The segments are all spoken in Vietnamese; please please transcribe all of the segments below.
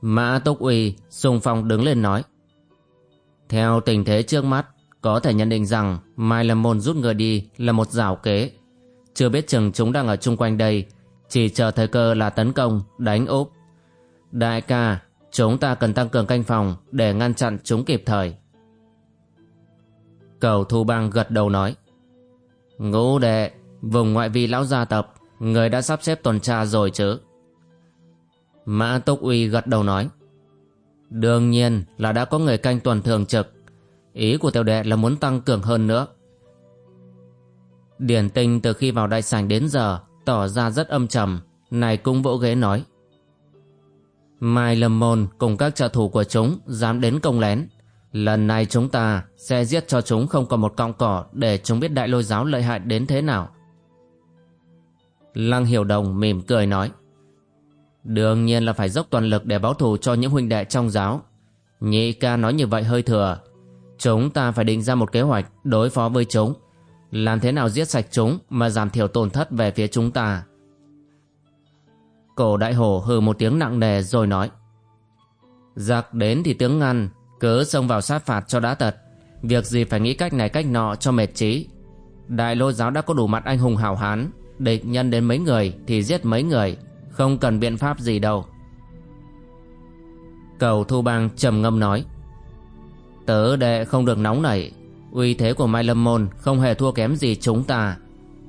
Mã Túc Uy xung phong đứng lên nói. Theo tình thế trước mắt, có thể nhận định rằng Mai Lâm Môn rút người đi là một rào kế. Chưa biết chừng chúng đang ở chung quanh đây, chỉ chờ thời cơ là tấn công, đánh úp. Đại ca, chúng ta cần tăng cường canh phòng để ngăn chặn chúng kịp thời. Cầu Thu Bang gật đầu nói. Ngũ đệ, vùng ngoại vi lão gia tập, người đã sắp xếp tuần tra rồi chứ? Mã Túc Uy gật đầu nói. Đương nhiên là đã có người canh tuần thường trực. Ý của tiểu đệ là muốn tăng cường hơn nữa. Điển tinh từ khi vào đại sảnh đến giờ tỏ ra rất âm trầm, này cũng vỗ ghế nói. Mai Lâm Môn cùng các trợ thủ của chúng dám đến công lén. Lần này chúng ta sẽ giết cho chúng không còn một cọng cỏ để chúng biết đại lôi giáo lợi hại đến thế nào. Lăng Hiểu Đồng mỉm cười nói. Đương nhiên là phải dốc toàn lực để báo thù cho những huynh đệ trong giáo. Nhị ca nói như vậy hơi thừa. Chúng ta phải định ra một kế hoạch đối phó với chúng. Làm thế nào giết sạch chúng mà giảm thiểu tổn thất về phía chúng ta. Cổ đại hổ hừ một tiếng nặng nề rồi nói. Giặc đến thì tướng ngăn, cứ xông vào sát phạt cho đã tật. Việc gì phải nghĩ cách này cách nọ cho mệt trí. Đại lô giáo đã có đủ mặt anh hùng hào hán, địch nhân đến mấy người thì giết mấy người, không cần biện pháp gì đâu. Cầu Thu Bang trầm ngâm nói, Tớ đệ không được nóng nảy, Uy thế của Mai Lâm Môn không hề thua kém gì chúng ta.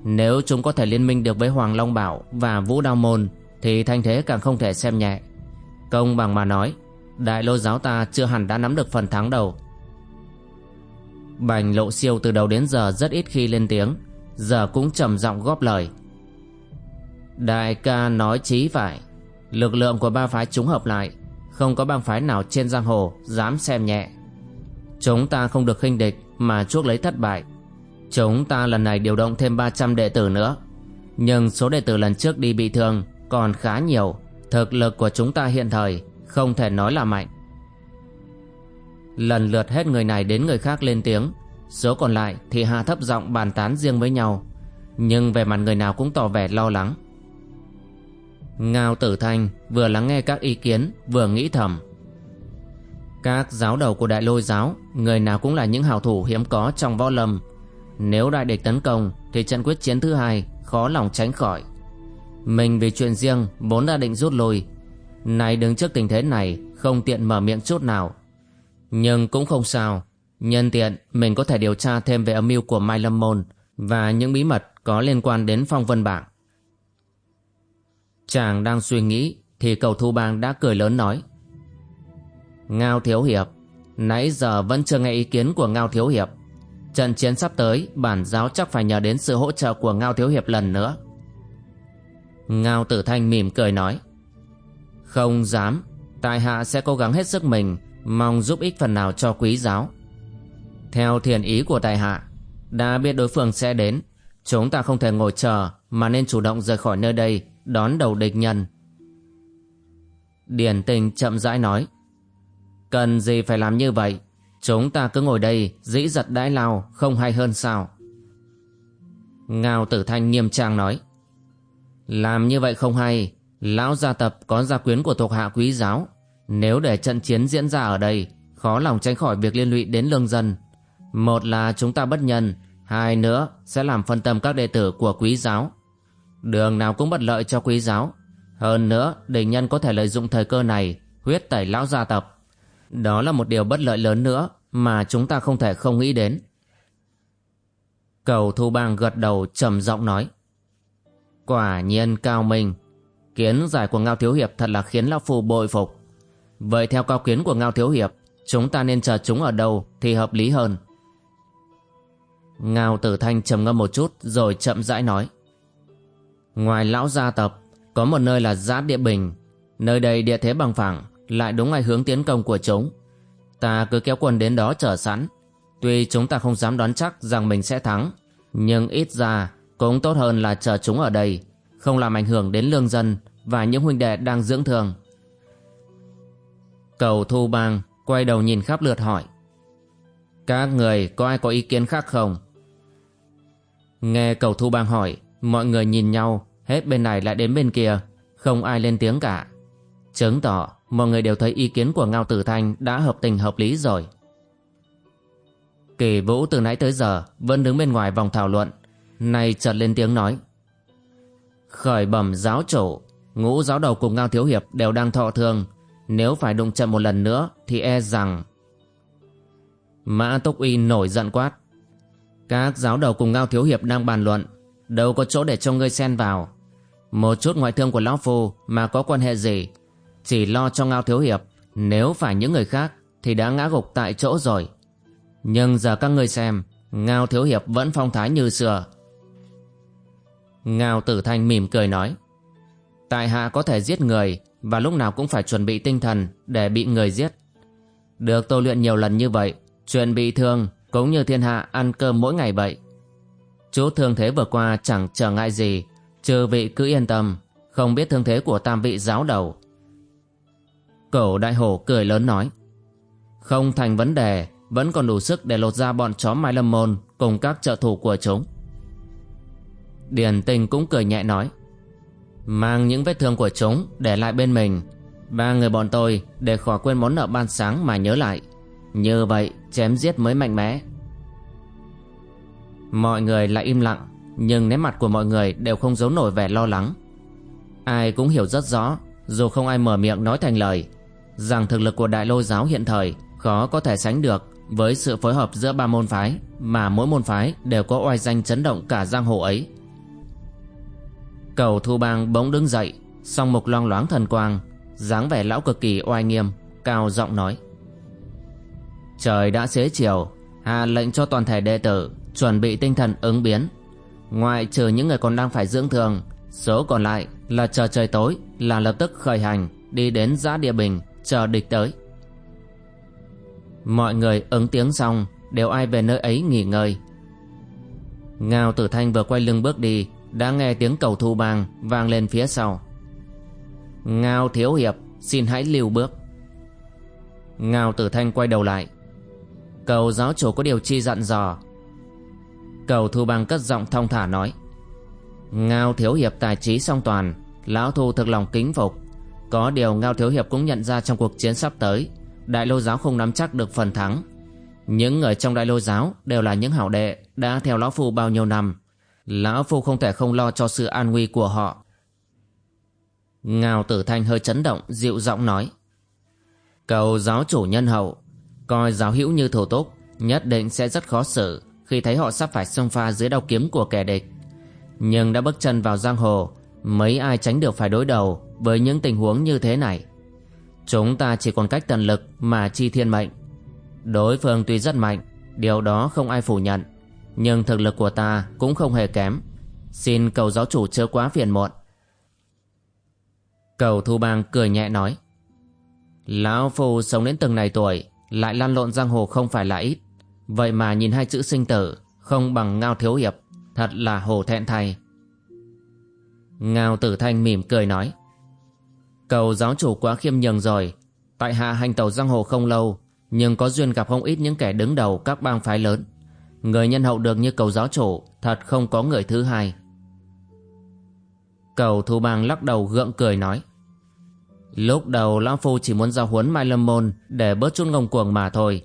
Nếu chúng có thể liên minh được với Hoàng Long Bảo và Vũ Đao Môn, Thì thanh thế càng không thể xem nhẹ. Công bằng mà nói, Đại lô giáo ta chưa hẳn đã nắm được phần thắng đầu Bành lộ siêu từ đầu đến giờ rất ít khi lên tiếng, Giờ cũng trầm giọng góp lời. Đại ca nói chí phải. Lực lượng của ba phái chúng hợp lại. Không có bang phái nào trên giang hồ Dám xem nhẹ. Chúng ta không được khinh địch Mà chuốc lấy thất bại. Chúng ta lần này điều động thêm 300 đệ tử nữa. Nhưng số đệ tử lần trước đi bị thương Còn khá nhiều. Thực lực của chúng ta hiện thời Không thể nói là mạnh. Lần lượt hết người này đến người khác lên tiếng. Số còn lại thì hạ thấp giọng bàn tán riêng với nhau. Nhưng về mặt người nào cũng tỏ vẻ lo lắng. Ngao Tử Thanh vừa lắng nghe các ý kiến vừa nghĩ thầm. Các giáo đầu của đại lôi giáo, người nào cũng là những hào thủ hiếm có trong võ lâm. Nếu đại địch tấn công thì trận quyết chiến thứ hai khó lòng tránh khỏi. Mình vì chuyện riêng vốn đã định rút lui. Này đứng trước tình thế này không tiện mở miệng chút nào. Nhưng cũng không sao. Nhân tiện mình có thể điều tra thêm về âm mưu của Mai Lâm Môn và những bí mật có liên quan đến phong vân bảng. Chàng đang suy nghĩ thì cầu thu bang đã cười lớn nói. Ngao Thiếu Hiệp, nãy giờ vẫn chưa nghe ý kiến của Ngao Thiếu Hiệp. Trận chiến sắp tới, bản giáo chắc phải nhờ đến sự hỗ trợ của Ngao Thiếu Hiệp lần nữa. Ngao Tử Thanh mỉm cười nói. Không dám, tại hạ sẽ cố gắng hết sức mình, mong giúp ích phần nào cho quý giáo. Theo thiền ý của tại hạ, đã biết đối phương sẽ đến, chúng ta không thể ngồi chờ mà nên chủ động rời khỏi nơi đây đón đầu địch nhân. Điển tình chậm rãi nói. Cần gì phải làm như vậy? Chúng ta cứ ngồi đây dĩ giật đãi lao không hay hơn sao? Ngao tử thanh nghiêm trang nói. Làm như vậy không hay. Lão gia tập có gia quyến của thuộc hạ quý giáo. Nếu để trận chiến diễn ra ở đây, khó lòng tránh khỏi việc liên lụy đến lương dân. Một là chúng ta bất nhân, hai nữa sẽ làm phân tâm các đệ tử của quý giáo. Đường nào cũng bất lợi cho quý giáo. Hơn nữa, địch nhân có thể lợi dụng thời cơ này Huyết tẩy lão gia tập Đó là một điều bất lợi lớn nữa Mà chúng ta không thể không nghĩ đến. Cầu thu bang gật đầu trầm giọng nói. Quả nhiên cao minh. Kiến giải của Ngao Thiếu Hiệp thật là khiến Lão Phu bội phục. Vậy theo cao kiến của Ngao Thiếu Hiệp, Chúng ta nên chờ chúng ở đâu thì hợp lý hơn. Ngao tử thanh trầm ngâm một chút rồi chậm rãi nói. Ngoài lão gia tập, có một nơi là giã địa bình. Nơi đây địa thế bằng phẳng, lại đúng ngay hướng tiến công của chúng. Ta cứ kéo quân đến đó chờ sẵn. Tuy chúng ta không dám đoán chắc rằng mình sẽ thắng, nhưng ít ra cũng tốt hơn là chờ chúng ở đây, không làm ảnh hưởng đến lương dân và những huynh đệ đang dưỡng thương. Cầu Thu Bang quay đầu nhìn khắp lượt hỏi. Các người có ai có ý kiến khác không? Nghe cầu Thu Bang hỏi, mọi người nhìn nhau, hết bên này lại đến bên kia, không ai lên tiếng cả. Chứng tỏ mọi người đều thấy ý kiến của Ngao Tử Thanh đã hợp tình hợp lý rồi. Kỳ Vũ từ nãy tới giờ vẫn đứng bên ngoài vòng thảo luận, nay chợt lên tiếng nói. Khởi bẩm giáo chủ, ngũ giáo đầu cùng Ngao Thiếu Hiệp đều đang thọ thương, nếu phải đụng chậm một lần nữa thì e rằng... Mã Túc Uy nổi giận quát. Các giáo đầu cùng Ngao Thiếu Hiệp đang bàn luận, đâu có chỗ để cho ngươi xen vào. Một chút ngoại thương của Lão Phu mà có quan hệ gì, chỉ lo cho Ngao Thiếu Hiệp, nếu phải những người khác thì đã ngã gục tại chỗ rồi. Nhưng giờ các ngươi xem, Ngao Thiếu Hiệp vẫn phong thái như xưa. Ngao Tử Thanh mỉm cười nói, Tại hạ có thể giết người và lúc nào cũng phải chuẩn bị tinh thần để bị người giết. Được tôi luyện nhiều lần như vậy, chuyện bị thương cũng như thiên hạ ăn cơm mỗi ngày vậy. Chú thương thế vừa qua chẳng trở ngại gì, trừ vị cứ yên tâm, không biết thương thế của tam vị giáo đầu. cẩu đại hổ cười lớn nói, không thành vấn đề, vẫn còn đủ sức để lột ra bọn chó Mai Lâm Môn cùng các trợ thủ của chúng. Điền Tinh cũng cười nhẹ nói, Mang những vết thương của chúng để lại bên mình Ba người bọn tôi để khỏi quên món nợ ban sáng mà nhớ lại Như vậy chém giết mới mạnh mẽ Mọi người lại im lặng Nhưng nét mặt của mọi người đều không giấu nổi vẻ lo lắng Ai cũng hiểu rất rõ Dù không ai mở miệng nói thành lời Rằng thực lực của đại lôi giáo hiện thời Khó có thể sánh được Với sự phối hợp giữa ba môn phái Mà mỗi môn phái đều có oai danh chấn động cả giang hồ ấy Cầu Thu Bang bỗng đứng dậy, song mục loang loáng thần quang, dáng vẻ lão cực kỳ oai nghiêm, cao giọng nói. Trời đã xế chiều, hạ lệnh cho toàn thể đệ tử chuẩn bị tinh thần ứng biến. Ngoại trừ những người còn đang phải dưỡng thường số còn lại là chờ trời tối là lập tức khởi hành đi đến giã địa bình chờ địch tới. Mọi người ứng tiếng xong, đều ai về nơi ấy nghỉ ngơi. Ngao Tử Thanh vừa quay lưng bước đi, đã nghe tiếng cầu thu bang vang lên phía sau ngao thiếu hiệp, xin hãy lưu bước ngao tử thanh quay đầu lại cầu giáo chủ có điều chi dặn dò cầu thu bằng cất giọng thong thả nói. Ngao thiếu hiệp tài trí song toàn lão thu thực lòng kính phục. Có điều ngao thiếu hiệp cũng nhận ra trong cuộc chiến sắp tới đại lô giáo không nắm chắc được phần thắng. Những người trong đại lô giáo đều là những hảo đệ đã theo lão phu bao nhiêu năm. Lão Phu không thể không lo cho sự an nguy của họ. Ngao tử thanh hơi chấn động, dịu giọng nói. Cầu giáo chủ nhân hậu, coi giáo hữu như thủ túc, nhất định sẽ rất khó xử khi thấy họ sắp phải xông pha dưới đao kiếm của kẻ địch. Nhưng đã bước chân vào giang hồ, mấy ai tránh được phải đối đầu với những tình huống như thế này. Chúng ta chỉ còn cách tận lực mà chi thiên mệnh. Đối phương tuy rất mạnh, điều đó không ai phủ nhận. Nhưng thực lực của ta cũng không hề kém Xin cầu giáo chủ chớ quá phiền muộn Cầu Thu Bang cười nhẹ nói Lão Phu sống đến từng này tuổi Lại lan lộn giang hồ không phải là ít Vậy mà nhìn hai chữ sinh tử Không bằng Ngao Thiếu Hiệp, Thật là hồ thẹn thay. Ngao Tử Thanh mỉm cười nói, Cầu giáo chủ quá khiêm nhường rồi. Tại hạ hành tàu giang hồ không lâu, Nhưng có duyên gặp không ít những kẻ đứng đầu các bang phái lớn. Người nhân hậu được như cầu giáo chủ, Thật không có người thứ hai. Cầu thu bang lắc đầu gượng cười nói, Lúc đầu Lão Phu chỉ muốn giao huấn Mai Lâm Môn Để bớt chút ngông cuồng mà thôi.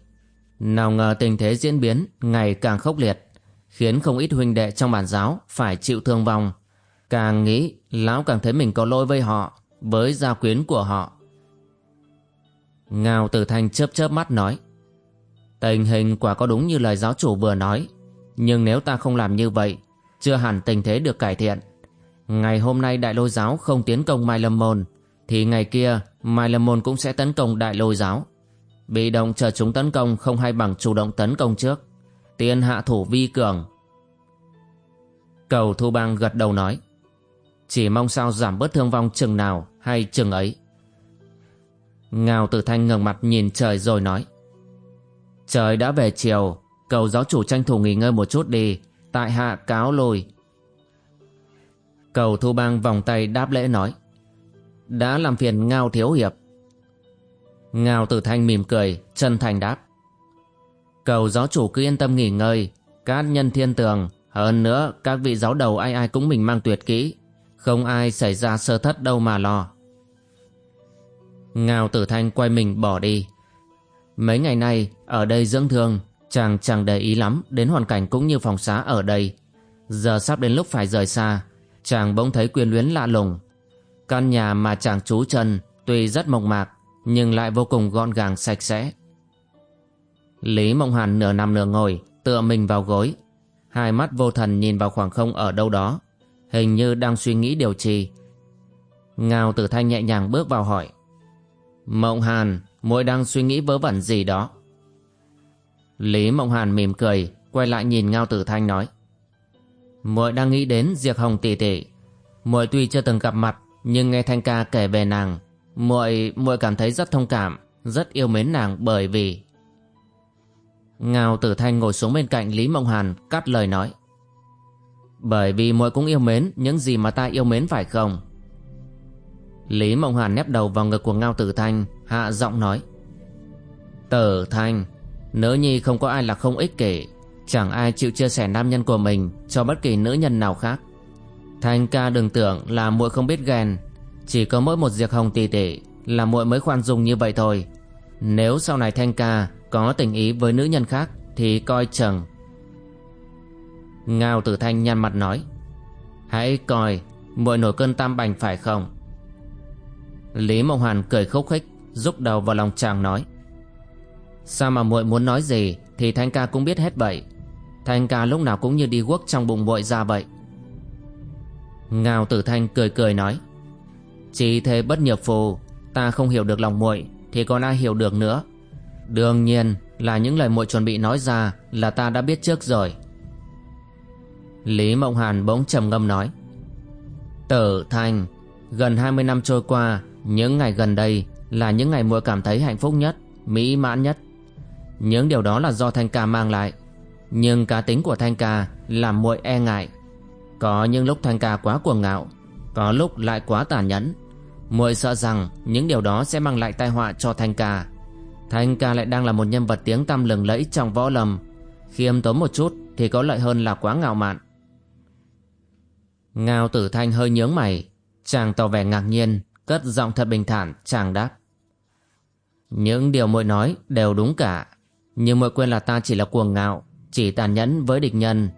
Nào ngờ tình thế diễn biến Ngày càng khốc liệt, Khiến không ít huynh đệ trong bản giáo Phải chịu thương vong. Càng nghĩ, Lão càng thấy mình có lỗi với họ, Với gia quyến của họ. Ngao Tử Thanh chớp chớp mắt nói, Tình hình quả có đúng như lời giáo chủ vừa nói, Nhưng nếu ta không làm như vậy, Chưa hẳn tình thế được cải thiện. Ngày hôm nay đại lôi giáo không tiến công Mai Lâm Môn, Thì ngày kia Mai Lâm Môn cũng sẽ tấn công đại lôi giáo. Bị động chờ chúng tấn công không hay bằng chủ động tấn công trước tiên hạ thủ vi cường. Cầu Thu Bang gật đầu nói. Chỉ mong sao giảm bớt thương vong chừng nào hay chừng ấy. Ngao Tử Thanh ngẩng mặt nhìn trời rồi nói. Trời đã về chiều, cầu giáo chủ tranh thủ nghỉ ngơi một chút đi, tại hạ cáo lùi. Cầu Thu Bang vòng tay đáp lễ nói. Đã làm phiền Ngao Thiếu Hiệp. Ngao Tử Thanh mỉm cười, chân thành đáp. Cầu giáo chủ cứ yên tâm nghỉ ngơi, các nhân thiên tường, hơn nữa các vị giáo đầu ai ai cũng mình mang tuyệt kỹ, không ai xảy ra sơ thất đâu mà lo. Ngao Tử Thanh quay mình bỏ đi. Mấy ngày nay ở đây dưỡng thương, chàng chẳng để ý lắm đến hoàn cảnh cũng như phòng xá ở đây. Giờ sắp đến lúc phải rời xa, chàng bỗng thấy quyền luyến lạ lùng. Căn nhà mà chàng trú chân tuy rất mộc mạc nhưng lại vô cùng gọn gàng sạch sẽ. Lý Mộng Hàn nửa nằm nửa ngồi, tựa mình vào gối. Hai mắt vô thần nhìn vào khoảng không ở đâu đó, hình như đang suy nghĩ điều gì. Ngao Tử Thanh nhẹ nhàng bước vào hỏi. Mộng Hàn, muội đang suy nghĩ vớ vẩn gì đó? Lý Mộng Hàn mỉm cười, quay lại nhìn Ngao Tử Thanh nói. Muội đang nghĩ đến Diệp Hồng tỷ tỷ. Muội tuy chưa từng gặp mặt, nhưng nghe Thanh ca kể về nàng, muội muội cảm thấy rất thông cảm, rất yêu mến nàng bởi vì Ngao Tử Thanh ngồi xuống bên cạnh Lý Mộng Hàn cắt lời nói. Bởi vì muội cũng yêu mến những gì mà ta yêu mến phải không? Lý Mộng Hàn nép đầu vào ngực của Ngao Tử Thanh, hạ giọng nói. Tử Thanh, nữ nhi không có ai là không ích kỷ, chẳng ai chịu chia sẻ nam nhân của mình cho bất kỳ nữ nhân nào khác. Thanh ca đừng tưởng là muội không biết ghen, chỉ có mỗi một diệt hồng tỷ tỷ là muội mới khoan dung như vậy thôi. Nếu sau này Thanh ca có tình ý với nữ nhân khác thì coi chừng. Ngao Tử Thanh nhăn mặt nói, hãy coi, muội nổi cơn tam bành phải không? Lý Mộng Hoàn cười khúc khích, rúc đầu vào lòng chàng nói, sao mà muội muốn nói gì thì Thanh ca cũng biết hết vậy. Thanh ca lúc nào cũng như đi guốc trong bụng muội ra vậy. Ngao Tử Thanh cười cười nói, chỉ thế bất nhập phù, ta không hiểu được lòng muội thì còn ai hiểu được nữa. Đương nhiên là những lời muội chuẩn bị nói ra là ta đã biết trước rồi. Lý Mộng Hàn bỗng trầm ngâm nói. Tử Thanh, gần 20 năm trôi qua, những ngày gần đây là những ngày muội cảm thấy hạnh phúc nhất, mỹ mãn nhất. Những điều đó là do Thanh Ca mang lại. Nhưng cá tính của Thanh Ca làm muội e ngại. Có những lúc Thanh Ca quá cuồng ngạo, có lúc lại quá tàn nhẫn. Muội sợ rằng những điều đó sẽ mang lại tai họa cho Thanh Ca. Thanh ca lại đang là một nhân vật tiếng tăm lừng lẫy trong võ lâm. Khiêm tốn một chút thì có lợi hơn là quá ngạo mạn. Ngao tử thanh hơi nhướng mày. Chàng tỏ vẻ ngạc nhiên, Cất giọng thật bình thản, chàng đáp. Những điều muội nói đều đúng cả. Nhưng muội quên là ta chỉ là cuồng ngạo, Chỉ tàn nhẫn với địch nhân.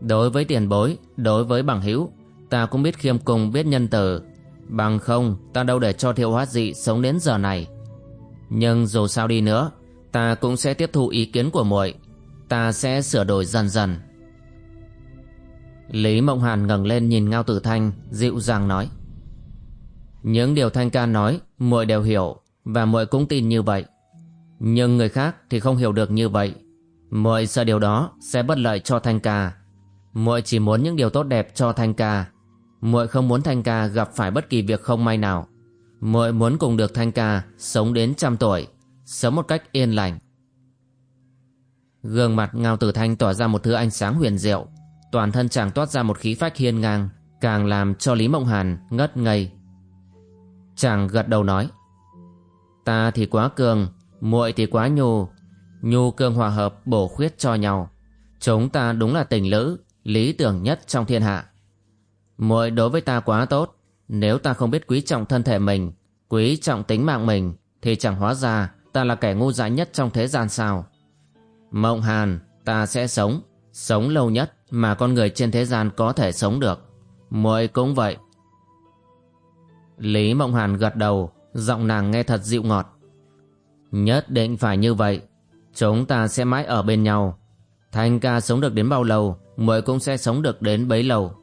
Đối với tiền bối, Đối với bằng hữu, Ta cũng biết khiêm cùng biết nhân từ. Bằng không, ta đâu để cho thiệu hoát dị sống đến giờ này. Nhưng dù sao đi nữa, Ta cũng sẽ tiếp thu ý kiến của muội. Ta sẽ sửa đổi dần dần. Lý Mộng Hàn ngẩng lên nhìn Ngao Tử Thanh, Dịu dàng nói. Những điều Thanh ca nói, muội đều hiểu Và muội cũng tin như vậy. Nhưng người khác thì không hiểu được như vậy. Muội sợ điều đó sẽ bất lợi cho Thanh ca. Muội chỉ muốn những điều tốt đẹp cho Thanh ca muội không muốn Thanh ca gặp phải bất kỳ việc không may nào muội muốn cùng được Thanh ca sống đến trăm tuổi, sống một cách yên lành. Gương mặt Ngao Tử Thanh tỏa ra một thứ ánh sáng huyền diệu, toàn thân chàng toát ra một khí phách hiên ngang, càng làm cho Lý Mộng Hàn ngất ngây. Chàng gật đầu nói: "Ta thì quá cường, muội thì quá nhu, nhu cương hòa hợp bổ khuyết cho nhau, chúng ta đúng là tình lữ, lý tưởng nhất trong thiên hạ. Muội đối với ta quá tốt, nếu ta không biết quý trọng thân thể mình, quý trọng tính mạng mình, thì chẳng hóa ra ta là kẻ ngu dại nhất trong thế gian sao. Mộng Hàn, ta sẽ sống, sống lâu nhất mà con người trên thế gian có thể sống được. muội cũng vậy. Lý Mộng Hàn gật đầu, giọng nàng nghe thật dịu ngọt. Nhất định phải như vậy, chúng ta sẽ mãi ở bên nhau. Thanh ca sống được đến bao lâu, muội cũng sẽ sống được đến bấy lâu.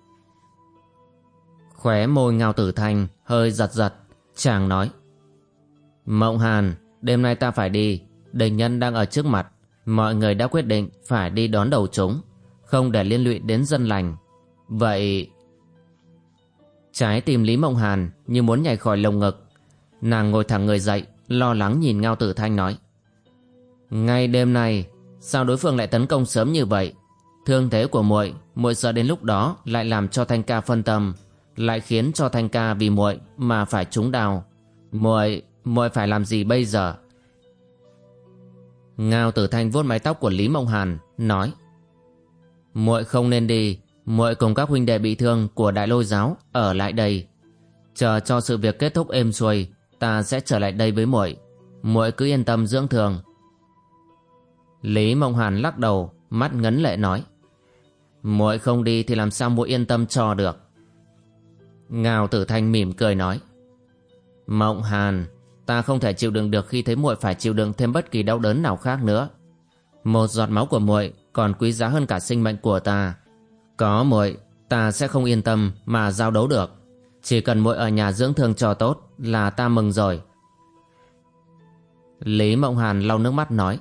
Khóe môi ngao tử thanh hơi giật giật. Chàng nói, Mộng Hàn, Đêm nay ta phải đi. Đình nhân đang ở trước mặt. Mọi người đã quyết định phải đi đón đầu chúng, Không để liên lụy đến dân lành. Vậy Trái tim Lý Mộng Hàn như muốn nhảy khỏi lồng ngực. Nàng ngồi thẳng người dậy, Lo lắng nhìn Ngao Tử Thanh nói, Ngay đêm nay, Sao đối phương lại tấn công sớm như vậy? Thương thế của muội muội sợ đến lúc đó Lại làm cho Thanh ca phân tâm. Lại khiến cho Thanh ca vì muội Mà phải trúng đào. Muội muội phải làm gì bây giờ? Ngao Tử Thanh vuốt mái tóc của Lý Mộng Hàn, Nói. Muội không nên đi, muội cùng các huynh đệ bị thương của đại lôi giáo ở lại đây. Chờ cho sự việc kết thúc êm xuôi, ta sẽ trở lại đây với muội. Muội cứ yên tâm dưỡng thương. Lý mộng hàn lắc đầu, mắt ngấn lệ nói. Muội không đi thì làm sao muội yên tâm cho được? Ngào tử thanh mỉm cười nói, mộng hàn, ta không thể chịu đựng được khi thấy muội phải chịu đựng thêm bất kỳ đau đớn nào khác nữa. Một giọt máu của muội còn quý giá hơn cả sinh mệnh của ta. Có muội, ta sẽ không yên tâm mà giao đấu được. Chỉ cần muội ở nhà dưỡng thương cho tốt là ta mừng rồi. Lý mộng hàn lau nước mắt nói,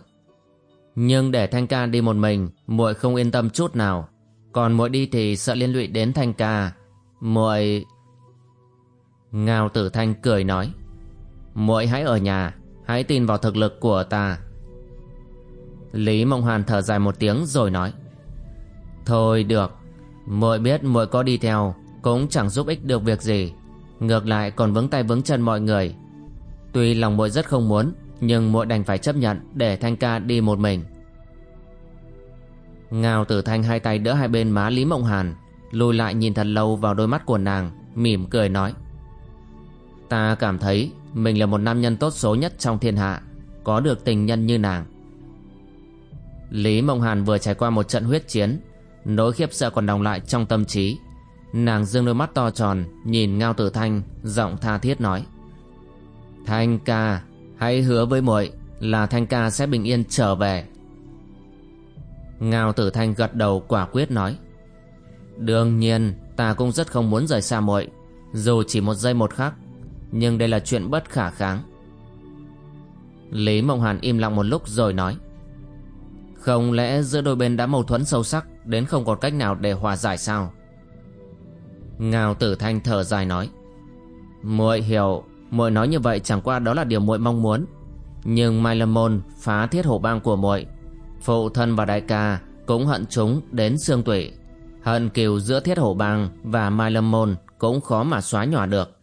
nhưng để thanh ca đi một mình, muội không yên tâm chút nào. Còn muội đi thì sợ liên lụy đến thanh ca. Muội ngao tử thanh cười nói, muội hãy ở nhà, hãy tin vào thực lực của ta. Lý mộng Hoàn thở dài một tiếng rồi nói, thôi được, muội biết muội có đi theo, cũng chẳng giúp ích được việc gì. Ngược lại còn vướng tay vướng chân mọi người. Tuy lòng muội rất không muốn, nhưng muội đành phải chấp nhận để thanh ca đi một mình. Ngao tử thanh hai tay đỡ hai bên má lý mộng hàn lùi lại nhìn thật lâu vào đôi mắt của nàng, mỉm cười nói ta cảm thấy mình là một nam nhân tốt số nhất trong thiên hạ, có được tình nhân như nàng. Lý mộng hàn vừa trải qua một trận huyết chiến, nỗi khiếp sợ còn đồng lại trong tâm trí. Nàng dương đôi mắt to tròn, nhìn ngao tử thanh, giọng tha thiết nói, thanh ca, hãy hứa với muội là thanh ca sẽ bình yên trở về. Ngao tử thanh gật đầu quả quyết nói, đương nhiên, ta cũng rất không muốn rời xa muội, dù chỉ một giây một khắc nhưng đây là chuyện bất khả kháng. Lý mộng hàn im lặng một lúc rồi nói, không lẽ giữa đôi bên đã mâu thuẫn sâu sắc, Đến không còn cách nào để hòa giải sao? Ngao tử thanh thở dài nói, muội hiểu, muội nói như vậy chẳng qua đó là điều muội mong muốn. Nhưng Mai Lâm Môn, phá thiết hổ bang của muội, Phụ thân và đại ca cũng hận chúng đến xương tủy. Hận kiều giữa thiết hổ bang và Mai Lâm Môn cũng khó mà xóa nhòa được.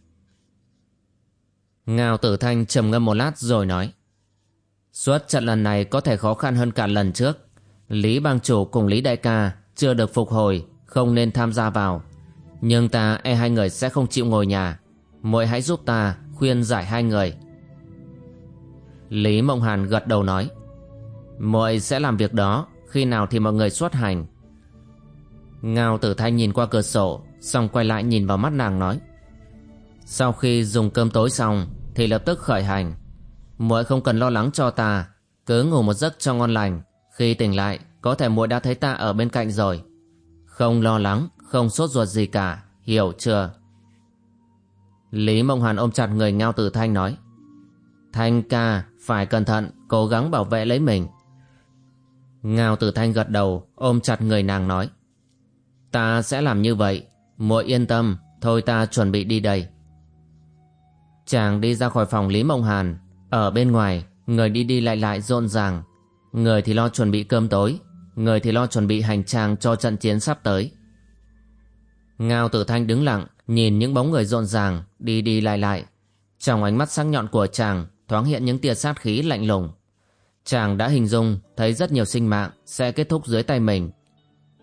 Ngao tử thanh trầm ngâm một lát rồi nói Suốt trận lần này có thể khó khăn hơn cả lần trước. Lý bang chủ cùng Lý đại ca chưa được phục hồi, Không nên tham gia vào. Nhưng ta e hai người sẽ không chịu ngồi nhà. Muội hãy giúp ta khuyên giải hai người. Lý Mộng Hàn gật đầu nói, muội sẽ làm việc đó, Khi nào thì mọi người xuất hành. Ngao tử thanh nhìn qua cửa sổ, Xong quay lại nhìn vào mắt nàng nói, Sau khi dùng cơm tối xong thì lập tức khởi hành. Muội không cần lo lắng cho ta, cứ ngủ một giấc cho ngon lành. Khi tỉnh lại, có thể muội đã thấy ta ở bên cạnh rồi. Không lo lắng, không sốt ruột gì cả, hiểu chưa? Lý mộng hàn ôm chặt người ngao tử thanh nói, thanh ca, phải cẩn thận, cố gắng bảo vệ lấy mình. Ngao tử thanh gật đầu, ôm chặt người nàng nói, ta sẽ làm như vậy, muội yên tâm, thôi ta chuẩn bị đi đây chàng đi ra khỏi phòng lý mộng hàn ở bên ngoài, người đi đi lại lại rộn ràng. Người thì lo chuẩn bị cơm tối, người thì lo chuẩn bị hành trang cho trận chiến sắp tới. Ngao tử thanh đứng lặng, nhìn những bóng người rộn ràng, đi đi lại lại. Trong ánh mắt sắc nhọn của chàng thoáng hiện những tia sát khí lạnh lùng. Chàng đã hình dung thấy rất nhiều sinh mạng sẽ kết thúc dưới tay mình.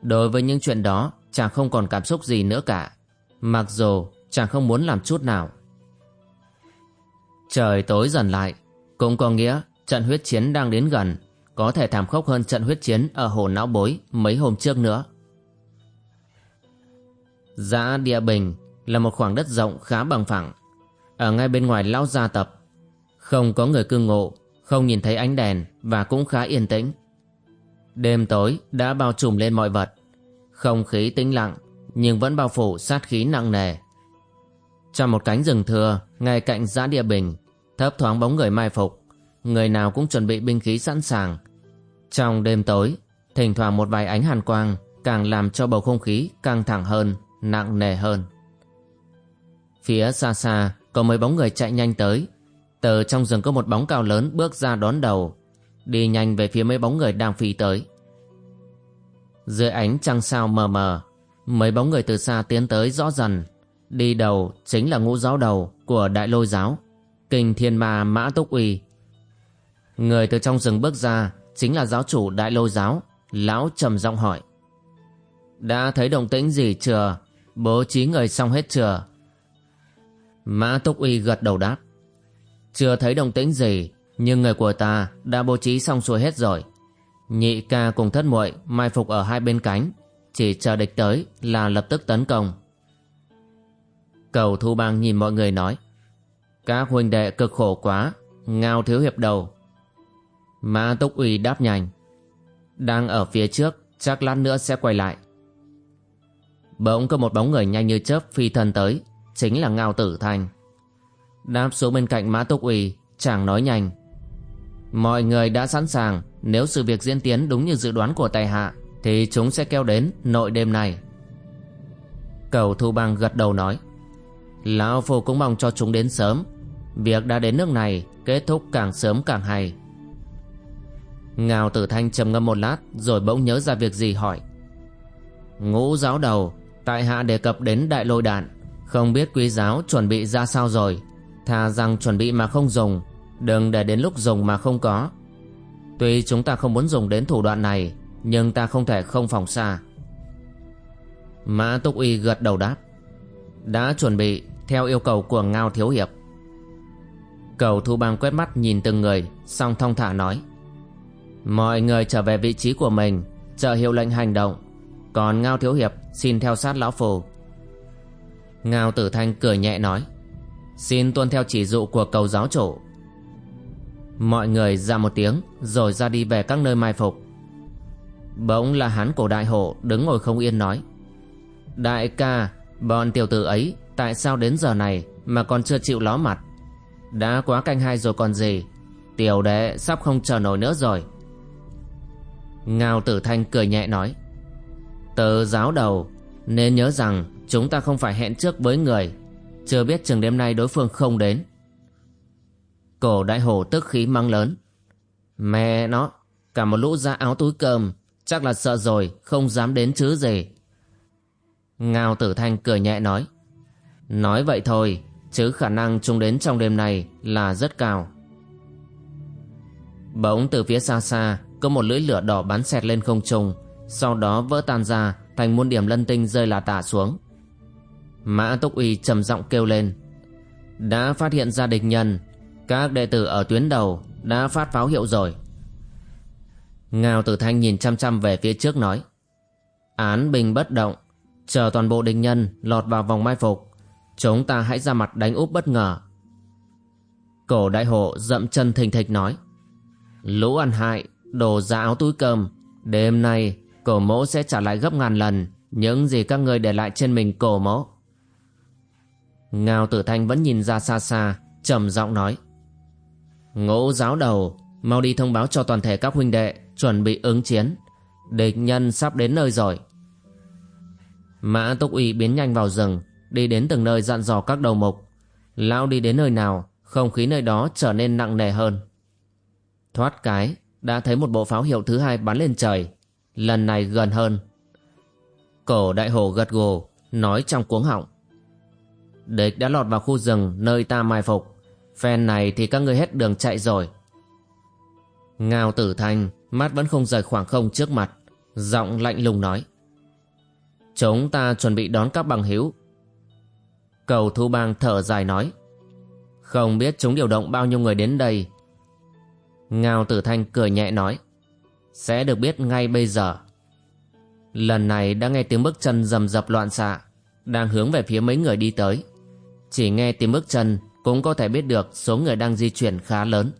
Đối với những chuyện đó, chàng không còn cảm xúc gì nữa cả. Mặc dù chàng không muốn làm chút nào. Trời tối dần lại, cũng có nghĩa trận huyết chiến đang đến gần, có thể thảm khốc hơn trận huyết chiến ở hồ não bối mấy hôm trước nữa. Giã Địa Bình là một khoảng đất rộng khá bằng phẳng, ở ngay bên ngoài lão gia tập. Không có người cư ngụ, không nhìn thấy ánh đèn và cũng khá yên tĩnh. Đêm tối đã bao trùm lên mọi vật, không khí tĩnh lặng nhưng vẫn bao phủ sát khí nặng nề. Trong một cánh rừng thưa ngay cạnh giã địa bình thấp thoáng bóng người mai phục người nào cũng chuẩn bị binh khí sẵn sàng Trong đêm tối, thỉnh thoảng một vài ánh hàn quang càng làm cho bầu không khí căng thẳng hơn, nặng nề hơn. Phía xa xa có mấy bóng người chạy nhanh tới. Từ trong rừng có một bóng cao lớn bước ra đón đầu, đi nhanh về phía mấy bóng người đang phi tới. Dưới ánh trăng sao mờ mờ, mấy bóng người từ xa tiến tới rõ dần. Đi đầu chính là ngũ giáo đầu của đại lôi giáo, kinh thiên ma mã túc uy. Người từ trong rừng bước ra chính là giáo chủ đại lôi giáo, lão trầm giọng hỏi. Đã thấy động tĩnh gì chưa? Bố trí người xong hết chưa? Mã Túc Uy gật đầu đáp. Chưa thấy động tĩnh gì, nhưng người của ta đã bố trí xong xuôi hết rồi. Nhị ca cùng thất muội mai phục ở hai bên cánh, chỉ chờ địch tới là lập tức tấn công. Cầu Thu Bang nhìn mọi người nói. Các huynh đệ cực khổ quá, ngao thiếu hiệp đầu. Mã Túc Uy đáp nhanh. Đang ở phía trước, chắc lát nữa sẽ quay lại. Bỗng có một bóng người nhanh như chớp phi thân tới, chính là Ngao Tử Thanh. Đáp xuống bên cạnh Mã Túc Uy, chàng nói nhanh. Mọi người đã sẵn sàng, nếu sự việc diễn tiến đúng như dự đoán của tài hạ, thì chúng sẽ kéo đến nội đêm này. Cầu Thu Bang gật đầu nói. Lão Phu cũng mong cho chúng đến sớm. Việc đã đến nước này, kết thúc càng sớm càng hay. Ngao Tử Thanh trầm ngâm một lát, rồi bỗng nhớ ra việc gì hỏi. Ngũ giáo đầu, tại hạ đề cập đến đại lôi đạn, không biết quý giáo chuẩn bị ra sao rồi? Thà rằng chuẩn bị mà không dùng Đừng để đến lúc dùng mà không có. Tuy chúng ta không muốn dùng đến thủ đoạn này Nhưng ta không thể không phòng xa. Mã Túc Y gật đầu đáp. Đã chuẩn bị Theo yêu cầu của Ngao Thiếu Hiệp. Cầu Thu Bang quét mắt nhìn từng người Xong thong thả nói. Mọi người trở về vị trí của mình Chờ hiệu lệnh hành động. Còn Ngao Thiếu Hiệp xin theo sát Lão Phù. Ngao Tử Thanh cười nhẹ nói. Xin tuân theo chỉ dụ của cầu giáo chủ. Mọi người ra một tiếng, Rồi ra đi về các nơi mai phục. Bỗng là hán cổ đại hộ Đứng ngồi không yên nói. Đại ca, Bọn tiểu tử ấy Tại sao đến giờ này Mà còn chưa chịu ló mặt? Đã quá canh hai rồi còn gì. Tiểu đệ sắp không chờ nổi nữa rồi. Ngao tử thanh cười nhẹ nói, Tớ giáo đầu, Nên nhớ rằng Chúng ta không phải hẹn trước với người. Chưa biết chừng đêm nay đối phương không đến. Cổ đại hổ tức khí mang lớn, Mẹ nó, Cả một lũ ra áo túi cơm, Chắc là sợ rồi, không dám đến chứ gì. Ngao tử thanh cười nhẹ nói Nói vậy thôi Chứ khả năng chúng đến trong đêm này Là rất cao. Bỗng từ phía xa xa, Có một lưỡi lửa đỏ bắn xẹt lên không trung, Sau đó vỡ tan ra Thành muôn điểm lân tinh rơi là tả xuống. Mã Túc Uy trầm giọng kêu lên, Đã phát hiện ra địch nhân, Các đệ tử ở tuyến đầu Đã phát pháo hiệu rồi. Ngao Tử Thanh nhìn chăm chăm về phía trước nói, Án bình bất động, Chờ toàn bộ địch nhân lọt vào vòng mai phục Chúng ta hãy ra mặt đánh úp bất ngờ. Cổ đại hộ dậm chân thình thịch nói, Lũ ăn hại, Đồ ra áo túi cơm, Đêm nay cổ mẫu sẽ trả lại gấp ngàn lần Những gì các ngươi để lại trên mình cổ mẫu Ngao tử thanh vẫn nhìn ra xa xa, trầm giọng nói, Ngũ giáo đầu, Mau đi thông báo cho toàn thể các huynh đệ Chuẩn bị ứng chiến. Địch nhân sắp đến nơi rồi. Mã Túc Uy biến nhanh vào rừng Đi đến từng nơi dặn dò các đầu mục. Lão đi đến nơi nào, Không khí nơi đó trở nên nặng nề hơn. Thoát cái, Đã thấy một bộ pháo hiệu thứ hai bắn lên trời, Lần này gần hơn. Cổ đại hổ gật gù, Nói trong cuống họng. Địch đã lọt vào khu rừng nơi ta mai phục, Phen này thì các ngươi hết đường chạy rồi. Ngao tử thanh, Mắt vẫn không rời khoảng không trước mặt, Giọng lạnh lùng nói. Chúng ta chuẩn bị đón các bằng hữu Cầu thu bang thở dài nói, Không biết chúng điều động bao nhiêu người đến đây Ngao tử thanh cười nhẹ nói, Sẽ được biết ngay bây giờ Lần này đã nghe tiếng bước chân rầm rập loạn xạ, Đang hướng về phía mấy người đi tới chỉ nghe tiếng bước chân cũng có thể biết được số người đang di chuyển khá lớn.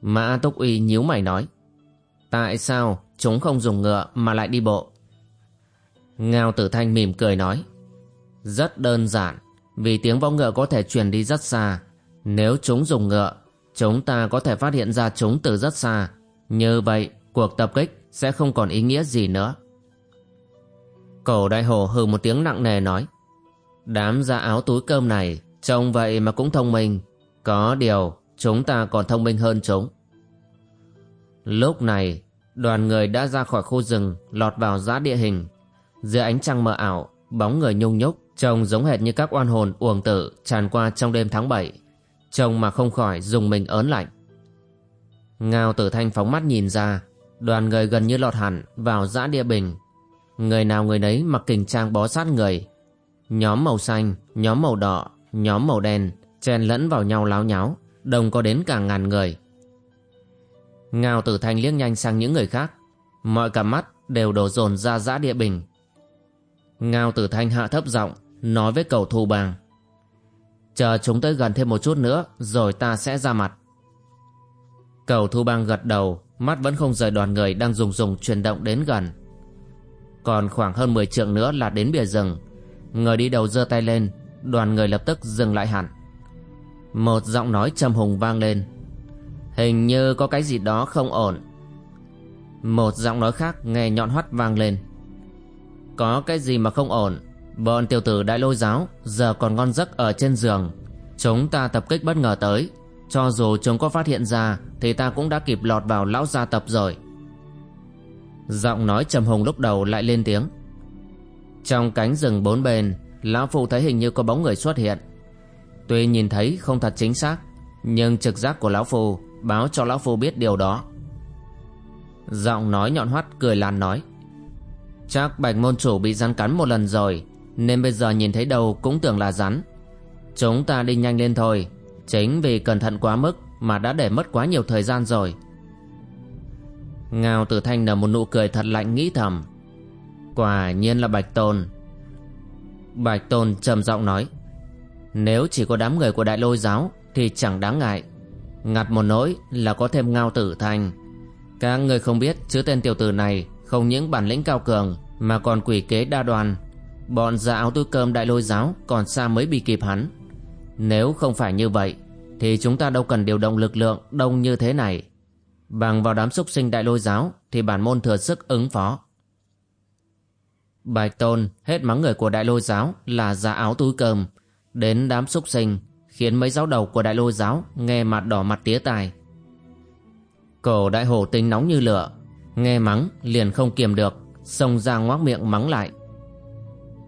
Mã Túc Uy nhíu mày nói, Tại sao chúng không dùng ngựa mà lại đi bộ? Ngao Tử Thanh mỉm cười nói rất đơn giản, Vì tiếng võ ngựa có thể truyền đi rất xa. Nếu chúng dùng ngựa, Chúng ta có thể phát hiện ra chúng từ rất xa. Như vậy, cuộc tập kích sẽ không còn ý nghĩa gì nữa. Cổ đại hổ hừ một tiếng nặng nề nói, Đám da áo túi cơm này Trông vậy mà cũng thông minh. Có điều, chúng ta còn thông minh hơn chúng. Lúc này, Đoàn người đã ra khỏi khu rừng, Lọt vào giã địa hình. Dưới ánh trăng mờ ảo, Bóng người nhung nhúc. Trông giống hệt như các oan hồn uổng tử Tràn qua trong đêm tháng 7 Trông mà không khỏi dùng mình ớn lạnh. Ngao tử thanh phóng mắt nhìn ra Đoàn người gần như lọt hẳn Vào dã địa bình. Người nào người nấy mặc kình trang bó sát người. Nhóm màu xanh, nhóm màu đỏ, nhóm màu đen chen lẫn vào nhau láo nháo Đồng có đến cả ngàn người. Ngao tử thanh liếc nhanh sang những người khác. Mọi cả mắt đều đổ dồn ra dã địa bình. Ngao tử thanh hạ thấp giọng Nói với cầu thủ bàng. Chờ chúng tới gần thêm một chút nữa, Rồi ta sẽ ra mặt. Cầu thu bang gật đầu, Mắt vẫn không rời đoàn người đang dùng dùng chuyển động đến gần. Còn khoảng hơn 10 trượng nữa là đến bìa rừng. Người đi đầu giơ tay lên, Đoàn người lập tức dừng lại hẳn. Một giọng nói trầm hùng vang lên. Hình như có cái gì đó không ổn. Một giọng nói khác nghe nhọn hoắt vang lên. Có cái gì mà không ổn? Bọn tiểu tử đại lôi giáo Giờ còn ngon giấc ở trên giường. Chúng ta tập kích bất ngờ tới. Cho dù chúng có phát hiện ra, Thì ta cũng đã kịp lọt vào lão gia tập rồi. Giọng nói trầm hùng lúc đầu lại lên tiếng. Trong cánh rừng bốn bên, Lão phụ thấy hình như có bóng người xuất hiện. Tuy nhìn thấy không thật chính xác, Nhưng trực giác của Lão phù Báo cho Lão phù biết điều đó. Giọng nói nhọn hoắt, cười lan nói. Chắc bạch môn chủ bị rắn cắn một lần rồi nên bây giờ nhìn thấy đâu cũng tưởng là rắn. Chúng ta đi nhanh lên thôi. Chính vì cẩn thận quá mức Mà đã để mất quá nhiều thời gian rồi. Ngao Tử Thanh nở một nụ cười thật lạnh nghĩ thầm. Quả nhiên là Bạch Tôn. Bạch Tôn trầm giọng nói, Nếu chỉ có đám người của đại lôi giáo Thì chẳng đáng ngại. Ngặt một nỗi là có thêm Ngao Tử Thanh. Các người không biết chứ tên tiểu tử này Không những bản lĩnh cao cường Mà còn quỷ kế đa đoàn Bọn già áo túi cơm đại lôi giáo Còn xa mới bị kịp hắn. Nếu không phải như vậy, Thì chúng ta đâu cần điều động lực lượng đông như thế này. Bằng vào đám xúc sinh đại lôi giáo Thì bản môn thừa sức ứng phó. Bạch Tôn hết mắng người của đại lôi giáo Là giả áo túi cơm. Đến đám xúc sinh Khiến mấy giáo đầu của đại lôi giáo Nghe mặt đỏ mặt tía tai. Cổ đại hổ tính nóng như lửa, Nghe mắng liền không kiềm được, Xông ra ngoác miệng mắng lại.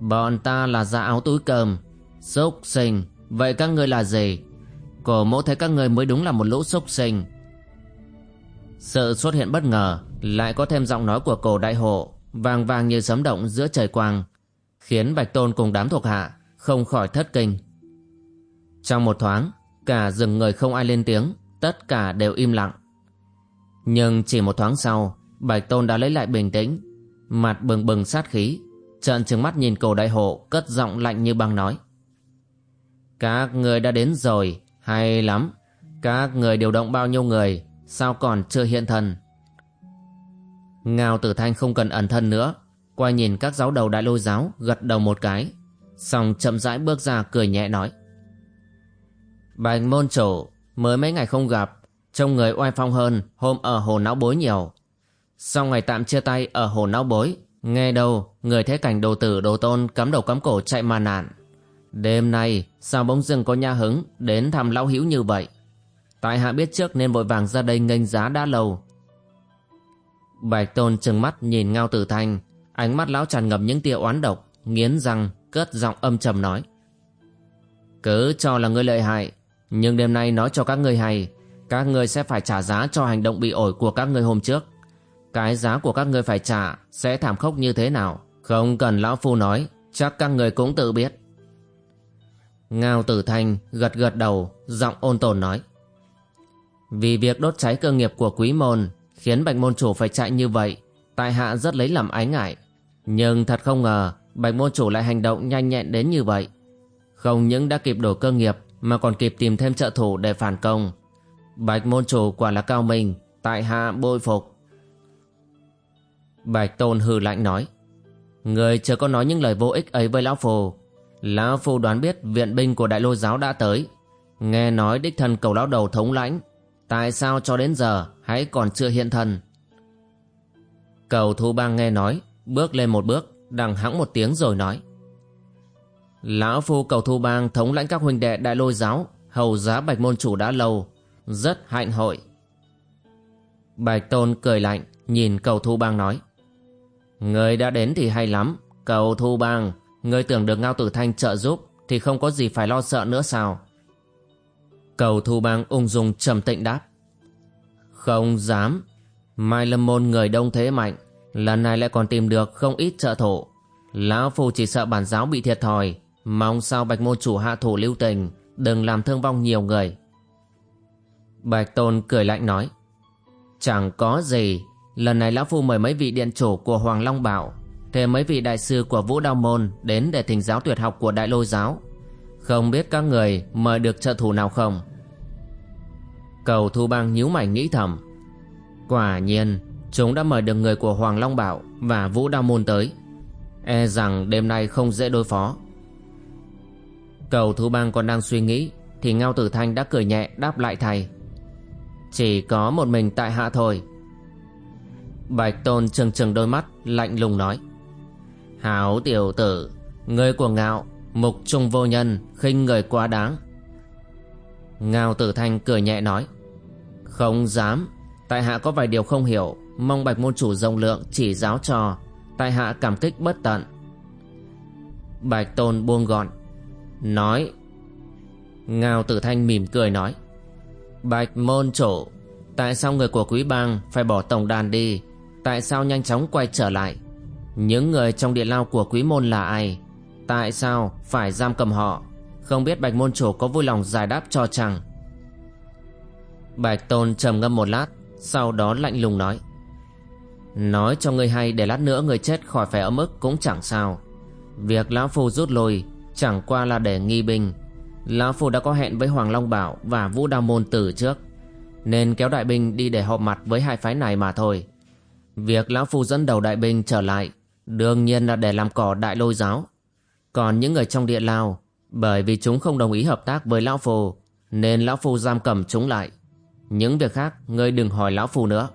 Bọn ta là giả áo túi cơm Xúc sinh Vậy các ngươi là gì Cổ mẫu thấy các ngươi mới đúng là một lũ xúc sinh sự xuất hiện bất ngờ lại có thêm giọng nói của cổ đại hộ vang vang như sấm động giữa trời quang khiến Bạch Tôn cùng đám thuộc hạ không khỏi thất kinh. Trong một thoáng, cả rừng người không ai lên tiếng, tất cả đều im lặng. Nhưng chỉ một thoáng sau, Bạch Tôn đã lấy lại bình tĩnh, mặt bừng bừng sát khí, trợn trừng mắt nhìn cổ đại hộ cất giọng lạnh như băng nói. Các người đã đến rồi, hay lắm. Các người điều động bao nhiêu người, Sao còn chưa hiện thân? Ngao tử thanh không cần ẩn thân nữa. Quay nhìn các giáo đầu đại lôi giáo Gật đầu một cái. Xong chậm rãi bước ra cười nhẹ nói. Bạch môn chủ Mới mấy ngày không gặp Trông người oai phong hơn Hôm ở hồ não bối nhiều. Sau ngày tạm chia tay ở hồ não bối Nghe đâu Người thấy cảnh đồ tử đồ tôn Cắm đầu cắm cổ chạy mà nạn Đêm nay Sao bỗng dưng có nha hứng Đến thăm lão hữu như vậy Tại hạ biết trước nên vội vàng ra đây nghênh giá đã lâu. Bạch Tôn trừng mắt nhìn Ngao Tử Thanh, ánh mắt lão tràn ngập những tia oán độc, nghiến răng, cất giọng âm trầm nói. Cứ cho là ngươi lợi hại, nhưng đêm nay nói cho các ngươi hay, các ngươi sẽ phải trả giá cho hành động bị ổi của các ngươi hôm trước. Cái giá của các ngươi phải trả sẽ thảm khốc như thế nào, không cần lão phu nói, chắc các ngươi cũng tự biết. Ngao Tử Thanh gật gật đầu, giọng ôn tồn nói. Vì việc đốt cháy cơ nghiệp của quý môn khiến bạch môn chủ phải chạy như vậy, tại hạ rất lấy làm ái ngại. Nhưng thật không ngờ bạch môn chủ lại hành động nhanh nhẹn đến như vậy. Không những đã kịp đổ cơ nghiệp mà còn kịp tìm thêm trợ thủ để phản công. Bạch môn chủ quả là cao minh, tại hạ bội phục. Bạch tôn hừ lạnh nói, người chưa có nói những lời vô ích ấy với lão phù. Lão phù đoán biết viện binh của đại lô giáo đã tới. Nghe nói đích thần cầu lão đầu thống lãnh Tại sao cho đến giờ hãy còn chưa hiện thân Cầu thu bang nghe nói, bước lên một bước, đằng hắng một tiếng rồi nói. Lão phu cầu thu bang thống lãnh các huynh đệ đại lôi giáo, hầu giá bạch môn chủ đã lâu, rất hạnh hội. Bạch tôn cười lạnh, nhìn cầu thu bang nói. Người đã đến thì hay lắm, cầu thu bang, người tưởng được Ngao Tử Thanh trợ giúp thì không có gì phải lo sợ nữa sao? Cầu thu bang ung dung trầm tĩnh đáp. Không dám, Mai Lâm Môn người đông thế mạnh, lần này lại còn tìm được không ít trợ thủ. Lão Phu chỉ sợ bản giáo bị thiệt thòi, mong sao Bạch Môn chủ hạ thủ lưu tình, đừng làm thương vong nhiều người. Bạch Tôn cười lạnh nói, chẳng có gì, lần này Lão Phu mời mấy vị điện chủ của Hoàng Long Bảo, thêm mấy vị đại sư của Vũ Đao Môn đến để thỉnh giáo tuyệt học của Đại Lôi Giáo. Không biết các người mời được trợ thủ nào không? Cầu Thu Bang nhíu mày nghĩ thầm, Quả nhiên, chúng đã mời được người của Hoàng Long Bảo và Vũ Đao Môn tới. E rằng đêm nay không dễ đối phó. Cầu Thu Bang còn đang suy nghĩ thì Ngao Tử Thanh đã cười nhẹ đáp lại thầy. Chỉ có một mình tại hạ thôi. Bạch Tôn trừng trừng đôi mắt lạnh lùng nói. Hảo tiểu tử, người của Ngạo, mục trung vô nhân, khinh người quá đáng. Ngao Tử Thanh cười nhẹ nói. Không dám, Tại hạ có vài điều không hiểu Mong bạch môn chủ rộng lượng chỉ giáo cho Tại hạ cảm kích bất tận Bạch tôn buông gọn Nói Ngao tử thanh mỉm cười nói Bạch môn chủ Tại sao người của quý bang Phải bỏ tổng đàn đi Tại sao nhanh chóng quay trở lại? Những người trong địa lao của quý môn là ai? Tại sao phải giam cầm họ? Không biết bạch môn chủ có vui lòng giải đáp cho chăng Bạch tôn trầm ngâm một lát, sau đó lạnh lùng nói. Nói cho ngươi hay để lát nữa người chết khỏi phải ấm ức cũng chẳng sao. Việc Lão Phu rút lui Chẳng qua là để nghi binh. Lão Phu đã có hẹn với Hoàng Long Bảo Và Vũ Đao Môn từ trước, Nên kéo đại binh đi để họp mặt với hai phái này mà thôi. Việc Lão Phu dẫn đầu đại binh trở lại Đương nhiên là để làm cỏ đại lôi giáo. Còn những người trong địa lao, Bởi vì chúng không đồng ý hợp tác với Lão Phu, Nên Lão Phu giam cầm chúng lại. Những việc khác, ngươi đừng hỏi lão phù nữa.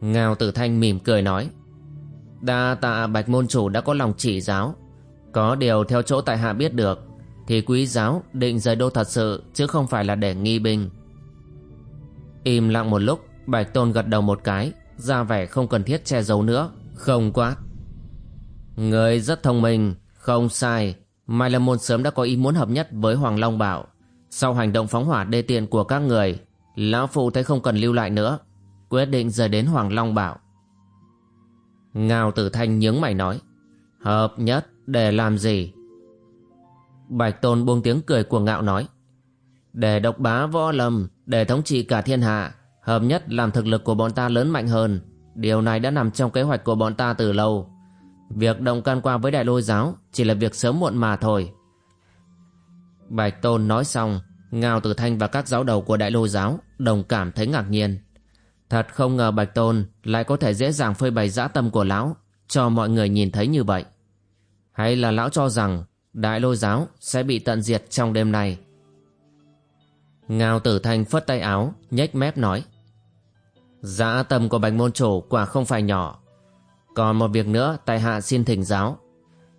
Ngao tử thanh mỉm cười nói, Đa tạ bạch môn chủ đã có lòng chỉ giáo. Có điều theo chỗ tại hạ biết được, Thì quý giáo định rời đô thật sự, Chứ không phải là để nghi binh. Im lặng một lúc, Bạch tôn gật đầu một cái ra vẻ không cần thiết che giấu nữa. Không quát Người rất thông minh Không sai. Mai Lâm Môn sớm đã có ý muốn hợp nhất với Hoàng Long Bảo. Sau hành động phóng hỏa đê tiện của các người, Lão phụ thấy không cần lưu lại nữa, quyết định rời đến Hoàng Long Bảo. Ngao Tử Thanh nhướng mày nói, hợp nhất để làm gì? Bạch Tôn buông tiếng cười cuồng ngạo nói, để độc bá võ lâm, để thống trị cả thiên hạ, hợp nhất làm thực lực của bọn ta lớn mạnh hơn. Điều này đã nằm trong kế hoạch của bọn ta từ lâu. Việc đồng can qua với đại lôi giáo chỉ là việc sớm muộn mà thôi. Bạch Tôn nói xong, Ngao Tử Thanh và các giáo đầu của Đại lôi Giáo đồng cảm thấy ngạc nhiên. Thật không ngờ Bạch Tôn lại có thể dễ dàng phơi bày dã tâm của Lão cho mọi người nhìn thấy như vậy. Hay là Lão cho rằng Đại lôi Giáo sẽ bị tận diệt trong đêm nay Ngao Tử Thanh phất tay áo, nhếch mép nói. Dã tâm của Bạch Môn Chủ quả không phải nhỏ. Còn một việc nữa tại hạ xin thỉnh giáo.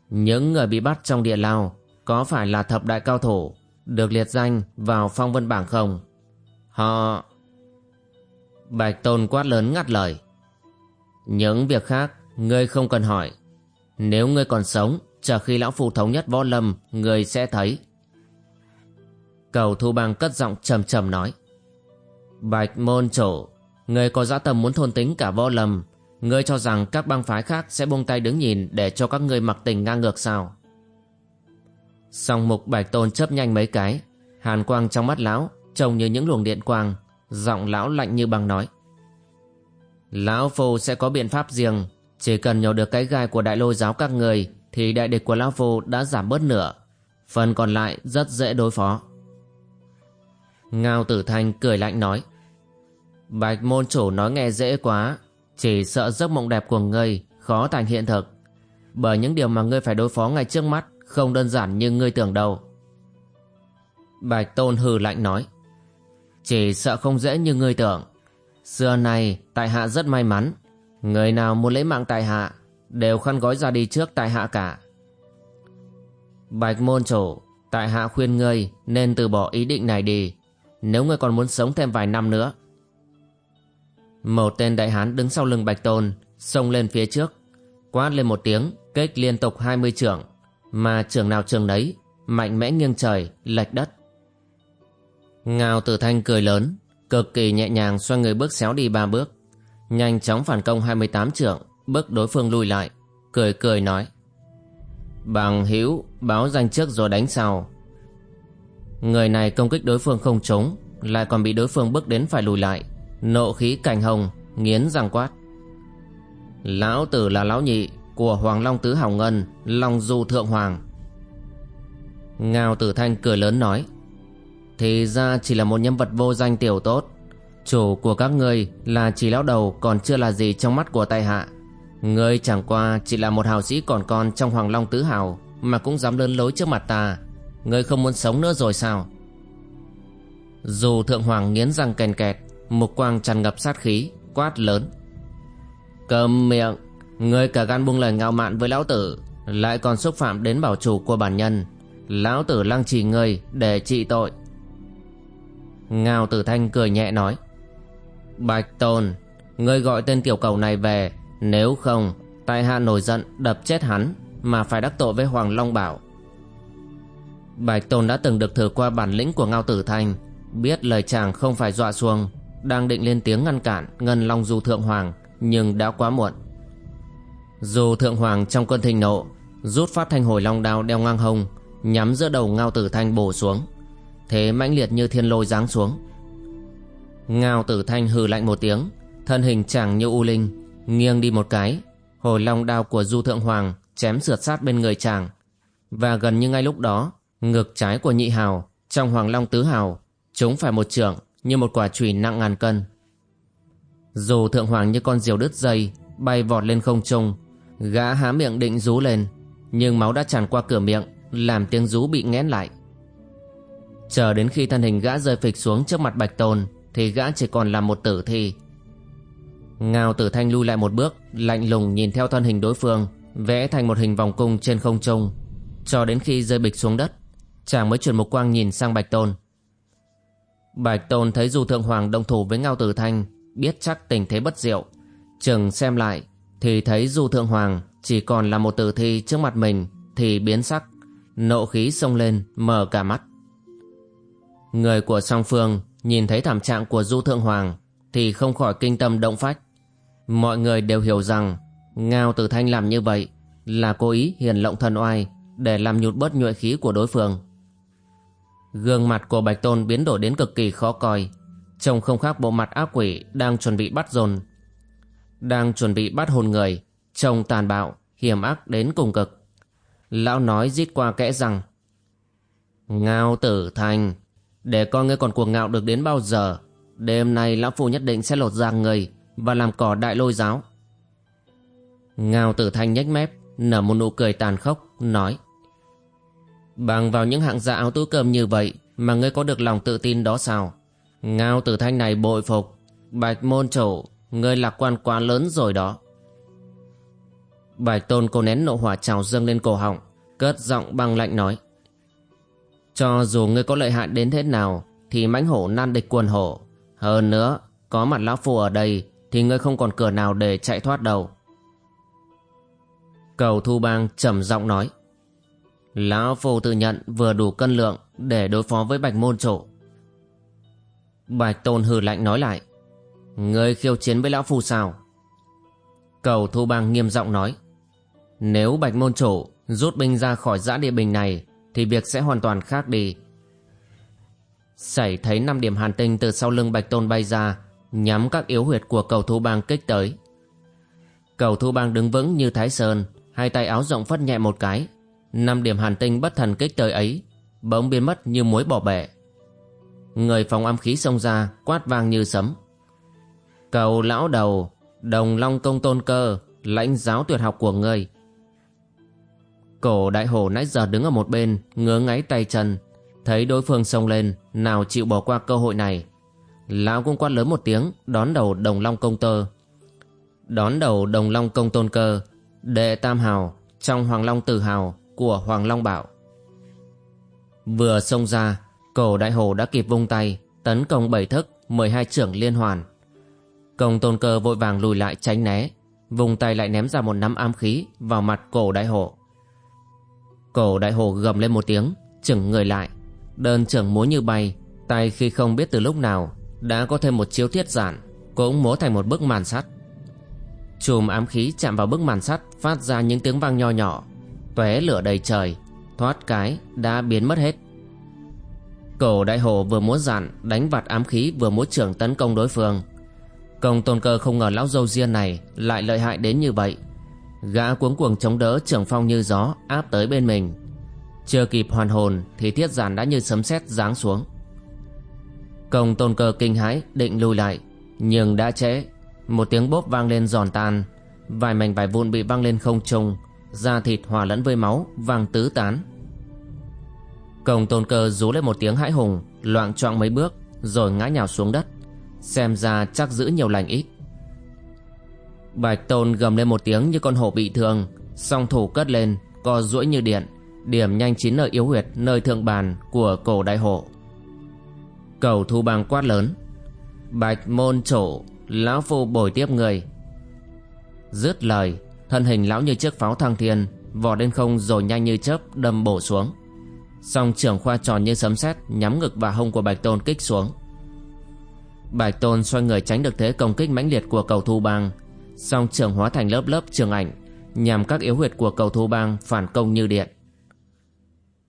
Những người bị bắt trong địa lao có phải là thập đại cao thủ được liệt danh vào phong vân bảng không? Họ... Bạch Tôn quát lớn ngắt lời. Những việc khác, ngươi không cần hỏi. Nếu ngươi còn sống, chờ khi lão phu thống nhất võ lâm, ngươi sẽ thấy. Cầu thu bang cất giọng trầm trầm nói. Bạch môn chủ, người có dã tâm muốn thôn tính cả võ lâm. Ngươi cho rằng các bang phái khác sẽ buông tay đứng nhìn để cho các ngươi mặc tình ngang ngược sao? Song mục bạch tôn chớp nhanh mấy cái. Hàn quang trong mắt lão Trông như những luồng điện quang. Giọng lão lạnh như băng nói. Lão Phu sẽ có biện pháp riêng. Chỉ cần nhổ được cái gai của đại lôi giáo các người, Thì đại địch của Lão Phu đã giảm bớt nửa. Phần còn lại rất dễ đối phó. Ngao tử thanh cười lạnh nói. Bạch môn chủ nói nghe dễ quá, Chỉ sợ giấc mộng đẹp của ngươi Khó thành hiện thực. Bởi những điều mà ngươi phải đối phó ngay trước mắt không đơn giản như ngươi tưởng đâu. Bạch Tôn hừ lạnh nói, Chỉ sợ không dễ như ngươi tưởng. Xưa nay, tại hạ rất may mắn, Người nào muốn lấy mạng tại hạ Đều khăn gói ra đi trước tại hạ cả. Bạch môn chủ, Tại hạ khuyên ngươi Nên từ bỏ ý định này đi. Nếu ngươi còn muốn sống thêm vài năm nữa một tên đại hán đứng sau lưng Bạch Tôn, Xông lên phía trước. Quát lên một tiếng, Kích liên tục 20 trưởng, Mà trưởng nào trường đấy Mạnh mẽ nghiêng trời, Lệch đất. Ngao tử thanh cười lớn, Cực kỳ nhẹ nhàng xoay người bước xéo đi ba bước. Nhanh chóng phản công 28 trưởng, Bước đối phương lui lại, Cười cười nói, Bằng hữu, báo danh trước rồi đánh sau. Người này công kích đối phương không trúng, Lại còn bị đối phương bước đến phải lùi lại. Nộ khí cảnh hồng, Nghiến răng quát. Lão tử là lão nhị Của Hoàng Long Tứ Hảo Ngân, Long Du Thượng Hoàng. Ngao Tử Thanh cười lớn nói, Thì ra chỉ là một nhân vật vô danh tiểu tốt. Chủ của các ngươi là chỉ lão đầu còn chưa là gì trong mắt của tại hạ. Ngươi chẳng qua chỉ là một hào sĩ còn con trong Hoàng Long Tứ Hào Mà cũng dám lớn lối trước mặt ta. Ngươi không muốn sống nữa rồi sao? Dù Thượng Hoàng nghiến răng kèn kẹt Mục quang tràn ngập sát khí, Quát lớn. Cầm miệng, người cả gan buông lời ngạo mạn với lão tử, Lại còn xúc phạm đến bảo chủ của bản nhân. Lão tử lăng trì người để trị tội. Ngao tử thanh cười nhẹ nói. Bạch Tôn, Ngươi gọi tên tiểu cầu này về, Nếu không, Tại hạ nổi giận đập chết hắn Mà phải đắc tội với Hoàng Long Bảo. Bạch Tôn đã từng được thử qua bản lĩnh của Ngao Tử Thanh, Biết lời chàng không phải dọa xuông đang định lên tiếng ngăn cản Ngân Long Du Thượng Hoàng, Nhưng đã quá muộn. Dù Thượng Hoàng trong cơn thịnh nộ, Rút phát thanh hồi long đao đeo ngang hông, Nhắm giữa đầu Ngao Tử Thanh bổ xuống. Thế mãnh liệt như thiên lôi giáng xuống. Ngao tử thanh hừ lạnh một tiếng, Thân hình chàng như u linh, Nghiêng đi một cái, Hồi long đao của Du Thượng Hoàng Chém sượt sát bên người chàng. Và gần như ngay lúc đó, Ngực trái của nhị hào Trong Hoàng Long Tứ Hào Chúng phải một trưởng như một quả chùy nặng ngàn cân. Dù Thượng Hoàng như con diều đứt dây, Bay vọt lên không trung, Gã há miệng định rú lên, Nhưng máu đã tràn qua cửa miệng, Làm tiếng rú bị nghẽn lại. Chờ đến khi thân hình gã rơi phịch xuống trước mặt Bạch Tôn, thì gã chỉ còn là một tử thi. Ngao tử thanh lui lại một bước, lạnh lùng nhìn theo thân hình đối phương, vẽ thành một hình vòng cung trên không trung, cho đến khi rơi bịch xuống đất, chàng mới chuyển một quang nhìn sang bạch tôn bạch tôn thấy dù thượng hoàng đồng thủ với ngao tử thanh, biết chắc tình thế bất diệu. Chừng xem lại, thì thấy dù thượng hoàng chỉ còn là một tử thi trước mặt mình thì biến sắc, nộ khí xông lên mở cả mắt. Người của song phương Nhìn thấy thảm trạng của Du Thượng Hoàng Thì không khỏi kinh tâm động phách. Mọi người đều hiểu rằng Ngao Tử Thanh làm như vậy Là cố ý hiền lộng thần oai Để làm nhụt bớt nhuệ khí của đối phương. Gương mặt của Bạch Tôn biến đổi đến cực kỳ khó coi. Trông không khác bộ mặt ác quỷ Đang chuẩn bị bắt dồn. Đang chuẩn bị bắt hồn người Trông tàn bạo, hiểm ác đến cùng cực. Lão nói rít qua kẽ rằng Ngao Tử Thanh để coi ngươi còn cuồng ngạo được đến bao giờ. Đêm nay lão phu nhất định sẽ lột ra người Và làm cỏ đại lôi giáo. Ngao tử thanh nhếch mép Nở một nụ cười tàn khốc Nói Bằng vào những hạng gia áo túi cơm như vậy Mà ngươi có được lòng tự tin đó sao? Ngao tử thanh này bội phục. Bạch môn chủ, Ngươi lạc quan quá lớn rồi đó. Bạch tôn cô nén nộ hỏa trào dâng lên cổ họng, Cất giọng băng lạnh nói. Cho dù ngươi có lợi hại đến thế nào, Thì mãnh hổ nan địch quần hổ. Hơn nữa, Có mặt lão phù ở đây, Thì ngươi không còn cửa nào để chạy thoát đâu. Cầu thu bang trầm giọng nói. Lão phu tự nhận vừa đủ cân lượng Để đối phó với bạch môn chủ Bạch tôn hừ lạnh nói lại Ngươi khiêu chiến với lão phu sao Cầu thu bang nghiêm giọng nói Nếu bạch môn chủ Rút binh ra khỏi giã địa bình này thì việc sẽ hoàn toàn khác đi. Sảy thấy năm điểm hàn tinh từ sau lưng Bạch Tôn bay ra, nhắm các yếu huyệt của cầu thu bang kích tới. Cầu thu bang đứng vững như Thái Sơn, hai tay áo rộng phất nhẹ một cái. Năm điểm hàn tinh bất thần kích tới ấy, bỗng biến mất như muối bỏ bể. Người phòng âm khí xông ra, quát vang như sấm. Cầu lão đầu, đồng long công tôn cơ, lãnh giáo tuyệt học của ngươi Cổ đại hổ nãy giờ đứng ở một bên Ngứa ngáy tay chân Thấy đối phương xông lên Nào chịu bỏ qua cơ hội này Lão cũng quát lớn một tiếng Đón đầu đồng long công tơ Đón đầu đồng long công tôn cơ Đệ tam hào Trong hoàng long tử hào của hoàng long bảo. Vừa xông ra, Cổ đại hồ đã kịp vung tay, Tấn công bảy thức 12 trưởng liên hoàn. Công tôn cơ vội vàng lùi lại tránh né Vùng tay lại ném ra một nắm ám khí Vào mặt cổ đại hồ. Cổ đại hồ gầm lên một tiếng, Chừng người lại. Đơn trưởng múa như bay, Tay khi không biết từ lúc nào, Đã có thêm một chiếu thiết giản, Cũng múa thành một bức màn sắt. Chùm ám khí chạm vào bức màn sắt, Phát ra những tiếng vang nho nhỏ tóe lửa đầy trời, Thoát cái, đã biến mất hết. Cổ đại hồ vừa múa dạn, Đánh vặt ám khí vừa múa trưởng tấn công đối phương. Công tôn cơ không ngờ lão dâu riêng này Lại lợi hại đến như vậy. Gã cuống cuồng chống đỡ trưởng phong như gió, Áp tới bên mình. Chưa kịp hoàn hồn Thì thiết giản đã như sấm sét giáng xuống. Công tôn cơ kinh hãi, Định lùi lại, Nhưng đã trễ. Một tiếng bốp vang lên giòn tan, Vài mảnh vải vụn bị văng lên không trung Da thịt hòa lẫn với máu Vang tứ tán. Công tôn cơ rú lên một tiếng hãi hùng Loạn choạng mấy bước, Rồi ngã nhào xuống đất. Xem ra chắc giữ nhiều lành ít. Bạch tôn gầm lên một tiếng như con hổ bị thương, Song thủ cất lên, Co duỗi như điện, Điểm nhanh chín nơi yếu huyệt, nơi thượng bàn Của cổ đại hổ. Cầu thu bang quát lớn. Bạch môn chủ, Lão phu bồi tiếp người. Dứt lời Thân hình lão như chiếc pháo thăng thiên, Vò lên không rồi nhanh như chớp đâm bổ xuống. Song trưởng khoa tròn như sấm sét, Nhắm ngực và hông của Bạch Tôn kích xuống. Bạch Tôn xoay người tránh được thế công kích mãnh liệt của cầu thu bang. Song trưởng hóa thành lớp lớp trường ảnh, Nhằm các yếu huyệt của cầu thu bang phản công như điện.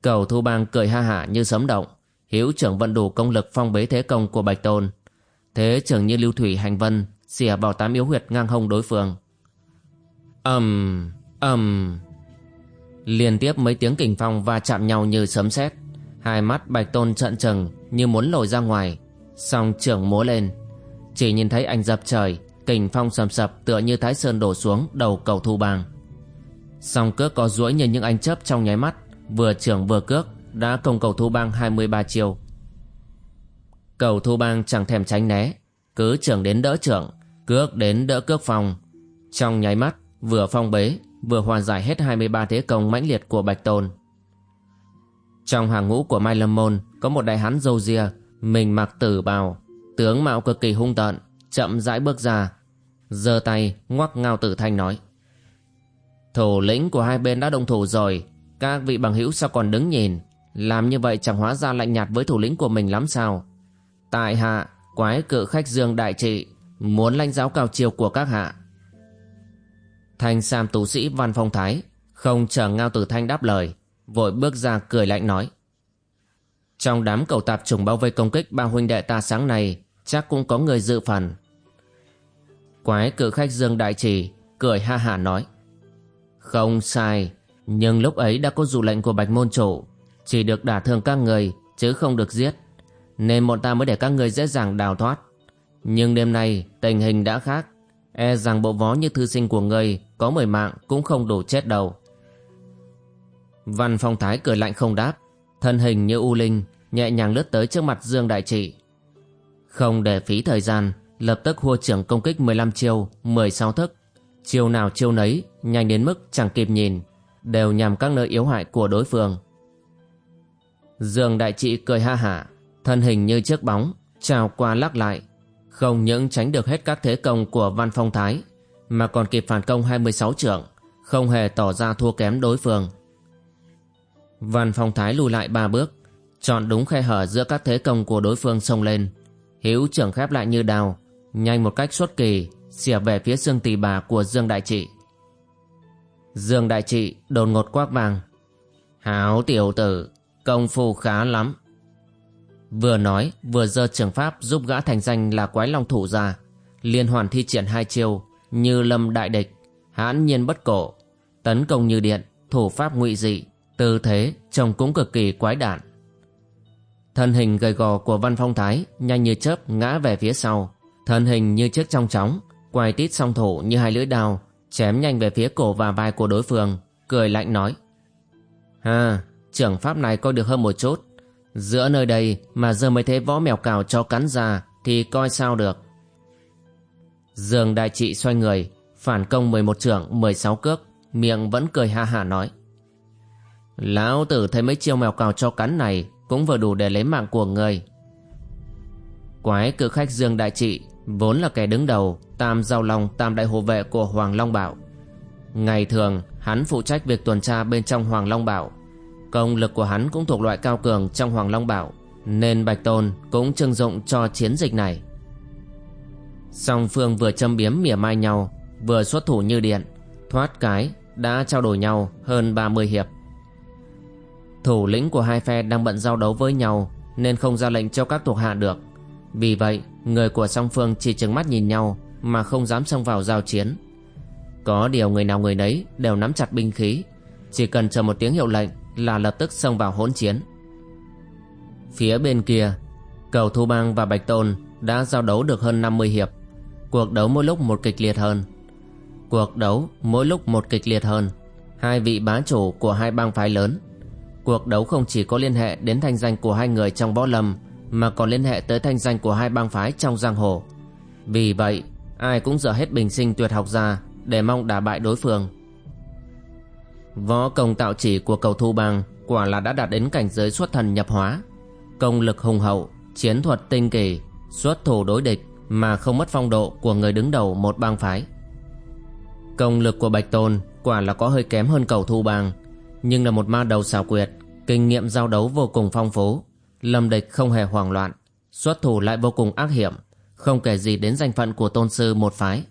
Cầu thu bang cười ha hả như sấm động Hiếu trưởng vận đủ công lực phong bế thế công của Bạch Tôn. Thế trưởng như lưu thủy hành vân Xỉa vào tám yếu huyệt ngang hông đối phương ầm ầm. Liên tiếp mấy tiếng kình phong va chạm nhau như sấm sét. Hai mắt bạch tôn trợn trừng như muốn lồi ra ngoài. Song trưởng múa lên. Chỉ nhìn thấy anh dập trời, kình phong sầm sập tựa như thái sơn đổ xuống đầu cầu thu bang. Song cước có duỗi như những anh chớp trong nháy mắt, vừa trưởng vừa cước, đã công cầu thu bang 23 chiêu. Cầu thu bang chẳng thèm tránh né, cứ trưởng đến đỡ trưởng, cước đến đỡ cước phong trong nháy mắt vừa phong bế vừa hòa giải hết 23 thế công mãnh liệt của Bạch Tôn. Trong hàng ngũ của Mai Lâm Môn có một đại hán râu ria, mình mặc tử bào, tướng mạo cực kỳ hung tợn, chậm rãi bước ra, giơ tay ngoắc ngao tử thanh nói. Thủ lĩnh của hai bên đã đồng thủ rồi, các vị bằng hữu sao còn đứng nhìn, làm như vậy chẳng hóa ra lạnh nhạt với thủ lĩnh của mình lắm sao. Tại hạ, quái cự khách dương đại trị, muốn lãnh giáo cao chiều của các hạ. Thanh Sam tú sĩ Văn Phong Thái không chờ Ngao Tử Thanh đáp lời, vội bước ra cười lạnh nói. Trong đám cầu tạp trùng bao vây công kích ba huynh đệ ta sáng nay, chắc cũng có người dự phần. Quái cử khách Dương Đại Trì cười ha hả nói. Không sai, nhưng lúc ấy đã có dụ lệnh của Bạch Môn Chủ, chỉ được đả thương các người chứ không được giết, nên bọn ta mới để các người dễ dàng đào thoát. Nhưng đêm nay tình hình đã khác, E rằng bộ vó như thư sinh của ngươi Có mười mạng cũng không đủ chết đâu. Văn Phong Thái cười lạnh không đáp, Thân hình như u linh Nhẹ nhàng lướt tới trước mặt Dương Đại Trị. Không để phí thời gian, Lập tức hua trưởng công kích 15 chiêu 16 thức. Chiêu nào chiêu nấy, Nhanh đến mức chẳng kịp nhìn, Đều nhằm các nơi yếu hại của đối phương. Dương Đại Trị cười ha hả, Thân hình như chiếc bóng, Trào qua lắc lại không những tránh được hết các thế công của Văn Phong Thái, Mà còn kịp phản công 26 trưởng, Không hề tỏ ra thua kém đối phương. Văn Phong Thái lùi lại ba bước, Chọn đúng khe hở giữa các thế công của đối phương xông lên. Hiếu trưởng khép lại như đào Nhanh một cách xuất kỳ, Xỉa về phía xương tỳ bà của Dương Đại Trị. Dương Đại Trị đột ngột quát vàng. Hảo tiểu tử, Công phu khá lắm. Vừa nói vừa giơ trường pháp giúp gã thành danh là quái long thủ ra. Liên hoàn thi triển hai chiêu Như lâm đại địch hãn nhiên bất cổ Tấn công như điện Thủ pháp ngụy dị Tư thế trông cũng cực kỳ quái đản. Thân hình gầy gò của Văn Phong Thái Nhanh như chớp ngã về phía sau. Thân hình như chiếc trong chóng Quay tít song thủ như hai lưỡi đao Chém nhanh về phía cổ và vai của đối phương Cười lạnh nói. Ha, trưởng pháp này coi được hơn một chút. Giữa nơi đây mà giờ mới thấy võ mèo cào cho cắn ra thì coi sao được. Dương đại trị xoay người, Phản công 11 trưởng 16 cước Miệng vẫn cười ha hả nói. Lão tử thấy mấy chiêu mèo cào cho cắn này Cũng vừa đủ để lấy mạng của người. Quái cử khách Dương Đại Trị Vốn là kẻ đứng đầu Tam Giao Long Tam Đại Hộ Vệ của Hoàng Long Bảo. Ngày thường hắn phụ trách việc tuần tra bên trong Hoàng Long Bảo. Công lực của hắn cũng thuộc loại cao cường trong Hoàng Long Bảo, Nên Bạch Tôn cũng trưng dụng cho chiến dịch này. Song phương vừa châm biếm mỉa mai nhau, Vừa xuất thủ như điện, Thoát cái đã trao đổi nhau hơn 30 hiệp. Thủ lĩnh của hai phe đang bận giao đấu với nhau Nên không ra lệnh cho các thuộc hạ được. Vì vậy, người của song phương chỉ chừng mắt nhìn nhau Mà không dám xông vào giao chiến. Có điều người nào người nấy đều nắm chặt binh khí, Chỉ cần chờ một tiếng hiệu lệnh là lập tức xông vào hỗn chiến. Phía bên kia, Cầu Thu Bang và Bạch Tôn đã giao đấu được hơn 50 hiệp. Cuộc đấu mỗi lúc một kịch liệt hơn. Cuộc đấu mỗi lúc một kịch liệt hơn. Hai vị bá chủ của hai bang phái lớn. Cuộc đấu không chỉ có liên hệ đến thanh danh của hai người trong võ lâm, Mà còn liên hệ tới thanh danh của hai bang phái trong giang hồ. Vì vậy, ai cũng dở hết bình sinh tuyệt học ra Để mong đả bại đối phương. Võ công tạo chỉ của cầu thu bằng Quả là đã đạt đến cảnh giới xuất thần nhập hóa. Công lực hùng hậu, Chiến thuật tinh kỳ, Xuất thủ đối địch Mà không mất phong độ của người đứng đầu một bang phái. Công lực của Bạch Tôn quả là có hơi kém hơn cầu thu bằng Nhưng là một ma đầu xảo quyệt, Kinh nghiệm giao đấu vô cùng phong phú, Lâm địch không hề hoảng loạn, Xuất thủ lại vô cùng ác hiểm, Không kể gì đến danh phận của tôn sư một phái.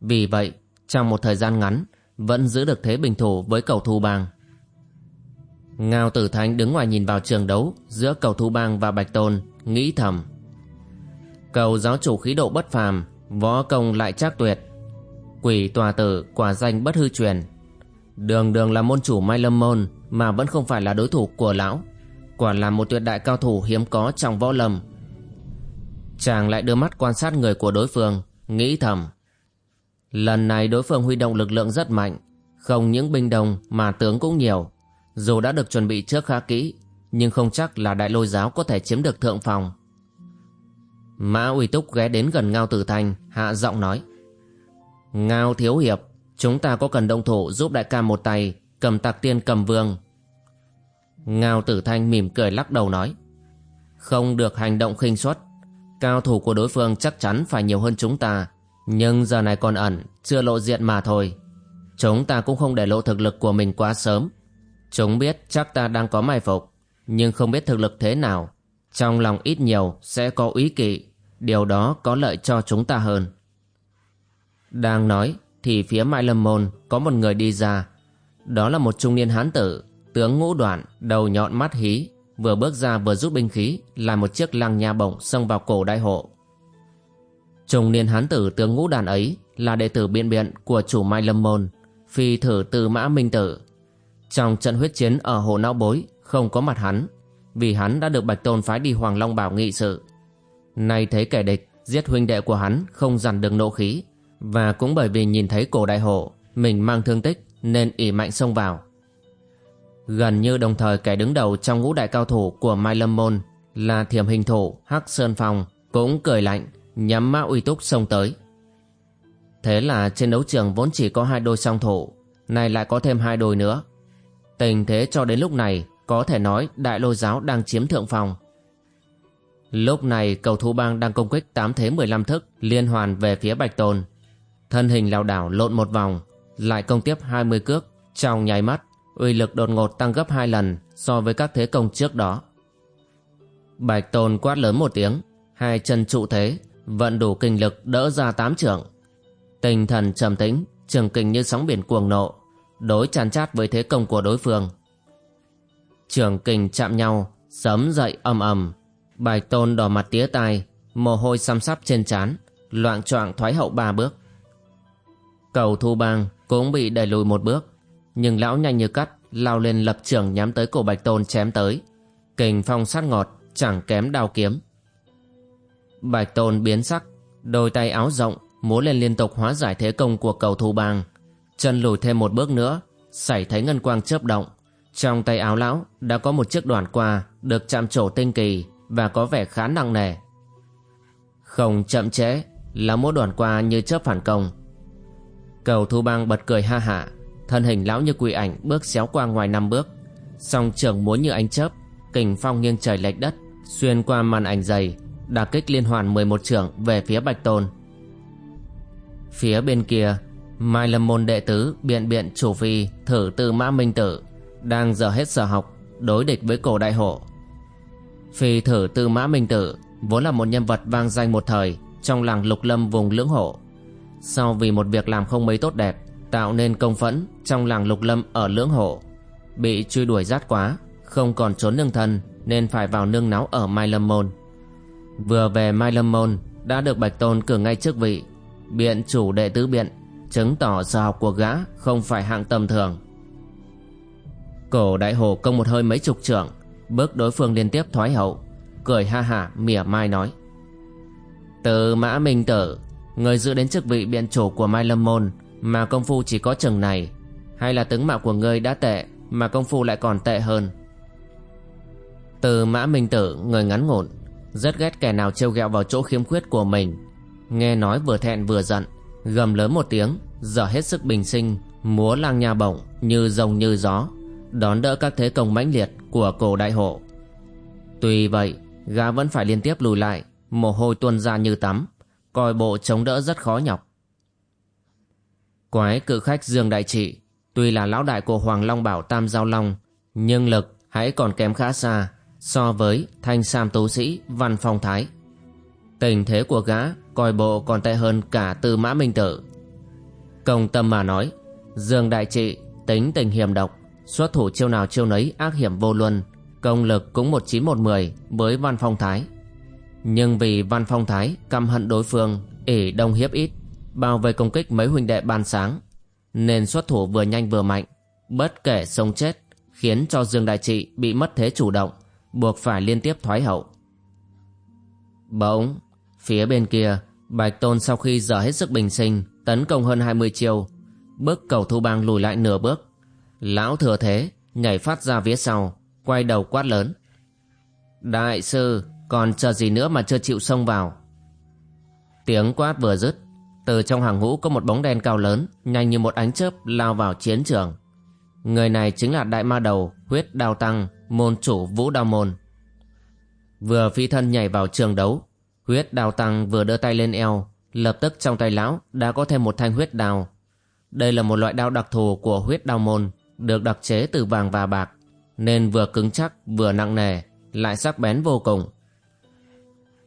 Vì vậy, Trong một thời gian ngắn vẫn giữ được thế bình thủ với cầu thu bang. Ngao Tử Thánh đứng ngoài nhìn vào trường đấu Giữa cầu thu bang và Bạch Tôn, Nghĩ thầm. Cầu giáo chủ khí độ bất phàm, Võ công lại trác tuyệt. Quỷ tòa tử, quả danh bất hư truyền. Đường đường là môn chủ Mai Lâm Môn, Mà vẫn không phải là đối thủ của lão. Quả là một tuyệt đại cao thủ hiếm có trong võ lâm. Chàng lại đưa mắt quan sát người của đối phương, Nghĩ thầm. Lần này đối phương huy động lực lượng rất mạnh, Không những binh đồng mà tướng cũng nhiều. Dù đã được chuẩn bị trước khá kỹ, Nhưng không chắc là đại lôi giáo có thể chiếm được thượng phòng. Mã uy túc ghé đến gần Ngao Tử Thanh Hạ giọng nói. Ngao thiếu hiệp, Chúng ta có cần động thủ giúp đại ca một tay, Cầm tạc tiên cầm vương. Ngao tử thanh mỉm cười lắc đầu nói. Không được hành động khinh suất, Cao thủ của đối phương chắc chắn phải nhiều hơn chúng ta nhưng giờ này còn ẩn Chưa lộ diện mà thôi Chúng ta cũng không để lộ thực lực của mình quá sớm Chúng biết chắc ta đang có mai phục Nhưng không biết thực lực thế nào Trong lòng ít nhiều sẽ có ý kỵ Điều đó có lợi cho chúng ta hơn đang nói thì phía Mai Lâm Môn có một người đi ra. Đó là một trung niên hán tử, tướng ngũ đoạn, đầu nhọn mắt hí, vừa bước ra vừa rút binh khí, là một chiếc lăng nha bổng xông vào cổ đại hộ trùng niên hán tử tướng ngũ đàn ấy là đệ tử biện biện của chủ Mai Lâm Môn, phi thử tư mã minh tử. Trong trận huyết chiến ở hồ não bối không có mặt hắn, vì hắn đã được Bạch Tôn phái đi Hoàng Long Bảo nghị sự. Nay thấy kẻ địch giết huynh đệ của hắn không dằn được nộ khí, và cũng bởi vì nhìn thấy cổ đại hộ Mình mang thương tích Nên ỉ mạnh xông vào Gần như đồng thời kẻ đứng đầu Trong ngũ đại cao thủ của Mai Lâm Môn Là thiểm hình thủ Hắc Sơn Phong Cũng cười lạnh Nhắm mã uy túc xông tới. Thế là trên đấu trường vốn chỉ có hai đôi song thủ Này lại có thêm hai đôi nữa. Tình thế cho đến lúc này, Có thể nói đại lôi giáo đang chiếm thượng phòng. Lúc này cầu thủ bang đang công kích tám thế 15 thức liên hoàn về phía Bạch Tôn thân hình lảo đảo lộn một vòng, lại công tiếp 20 cước trong nháy mắt, uy lực đột ngột tăng gấp hai lần so với các thế công trước đó. Bạch tôn quát lớn một tiếng, hai chân trụ thế vận đủ kinh lực đỡ ra tám trưởng tinh thần trầm tĩnh, trường kình như sóng biển cuồng nộ, đối chán chát với thế công của đối phương. Trường kình chạm nhau, sấm dậy ầm ầm. Bạch tôn đỏ mặt tía tai, mồ hôi xăm sắp trên trán loạng choạng thoái hậu ba bước. Cầu thu bang cũng bị đẩy lùi một bước, Nhưng lão nhanh như cắt, Lao lên lập trường nhắm tới cổ bạch tôn chém tới. Kình phong sát ngọt, Chẳng kém đao kiếm. Bạch tôn biến sắc, Đôi tay áo rộng, Múa lên liên tục hóa giải thế công của cầu thủ bàng. Chân lùi thêm một bước nữa Xảy thấy ngân quang chớp động. Trong tay áo lão đã có một chiếc đoàn qua Được chạm trổ tinh kỳ Và có vẻ khá nặng nề. Không chậm trễ, Là mỗi đoàn qua như chớp phản công. Cầu thu bang bật cười ha hả, Thân hình lão như quỷ ảnh bước xéo qua ngoài năm bước. Song trường muốn như ánh chớp, Kình phong nghiêng trời lệch đất, Xuyên qua màn ảnh dày đả kích liên hoàn 11 trưởng về phía Bạch Tôn. Phía bên kia, Mai Lâm Môn đệ tứ biện biện chủ phi thử tư mã minh tử, Đang giờ hết sở học, Đối địch với cổ đại hộ. Phi thử tư mã minh tử, Vốn là một nhân vật vang danh một thời Trong làng lục lâm vùng lưỡng hộ. Sau vì một việc làm không mấy tốt đẹp, Tạo nên công phẫn Trong làng lục lâm ở lưỡng hộ, Bị truy đuổi rát quá, Không còn trốn nương thân Nên phải vào nương náu ở Mai Lâm Môn. Vừa về Mai Lâm Môn, Đã được Bạch Tôn cử ngay chức vị. Biện chủ đệ tứ biện, Chứng tỏ sở học của gã Không phải hạng tầm thường. Cổ đại hồ công một hơi mấy chục trưởng, Bước đối phương liên tiếp thoái hậu, Cười ha hả mỉa mai nói. Từ mã minh tử, Người giữ đến chức vị biện chủ của Mai Lâm Môn, Mà công phu chỉ có chừng này, Hay là tướng mạo của ngươi đã tệ, Mà công phu lại còn tệ hơn? Từ mã minh tử, Người ngắn ngủn rất ghét kẻ nào trêu ghẹo vào chỗ khiếm khuyết của mình. Nghe nói vừa thẹn vừa giận, Gầm lớn một tiếng Giờ hết sức bình sinh, Múa lang nha bổng như rồng như gió, Đón đỡ các thế công mãnh liệt Của cổ đại hộ. Tuy vậy, gã vẫn phải liên tiếp lùi lại, Mồ hôi tuôn ra như tắm, Coi bộ chống đỡ rất khó nhọc. Quái cự khách Dương Đại Trị, Tuy là lão đại của Hoàng Long Bảo Tam Giao Long, Nhưng lực hãy còn kém khá xa. So với thanh sam tú sĩ Văn Phong Thái. Tình thế của gã coi bộ còn tệ hơn cả tư mã minh tử. Công tâm mà nói, Dương Đại Trị tính tình hiểm độc, Xuất thủ chiêu nào chiêu nấy ác hiểm vô luân, Công lực cũng một chín một mười với Văn Phong Thái. Nhưng vì Văn Phong Thái căm hận đối phương ỉ đông hiếp ít, Bao vây công kích mấy huynh đệ ban sáng, Nên xuất thủ vừa nhanh vừa mạnh, Bất kể sống chết, Khiến cho Dương Đại Trị bị mất thế chủ động. Buộc phải liên tiếp thoái hậu. Bỗng, Phía bên kia, Bạch Tôn sau khi dở hết sức bình sinh, Tấn công hơn 20 chiêu, Bước cầu thu bang lùi lại nửa bước. Lão thừa thế, Nhảy phát ra phía sau, Quay đầu quát lớn. Đại sư, Còn chờ gì nữa mà chưa chịu xông vào? Tiếng quát vừa dứt, Từ trong hàng ngũ có một bóng đen cao lớn, Nhanh như một ánh chớp lao vào chiến trường. Người này chính là đại ma đầu, Huyết đao tăng Môn chủ vũ đao môn Vừa phi thân nhảy vào trường đấu Huyết đào tăng vừa đưa tay lên eo, lập tức trong tay lão đã có thêm một thanh huyết đào. Đây là một loại đao đặc thù của huyết đao môn, được đặc chế từ vàng và bạc, nên vừa cứng chắc vừa nặng nề, lại sắc bén vô cùng.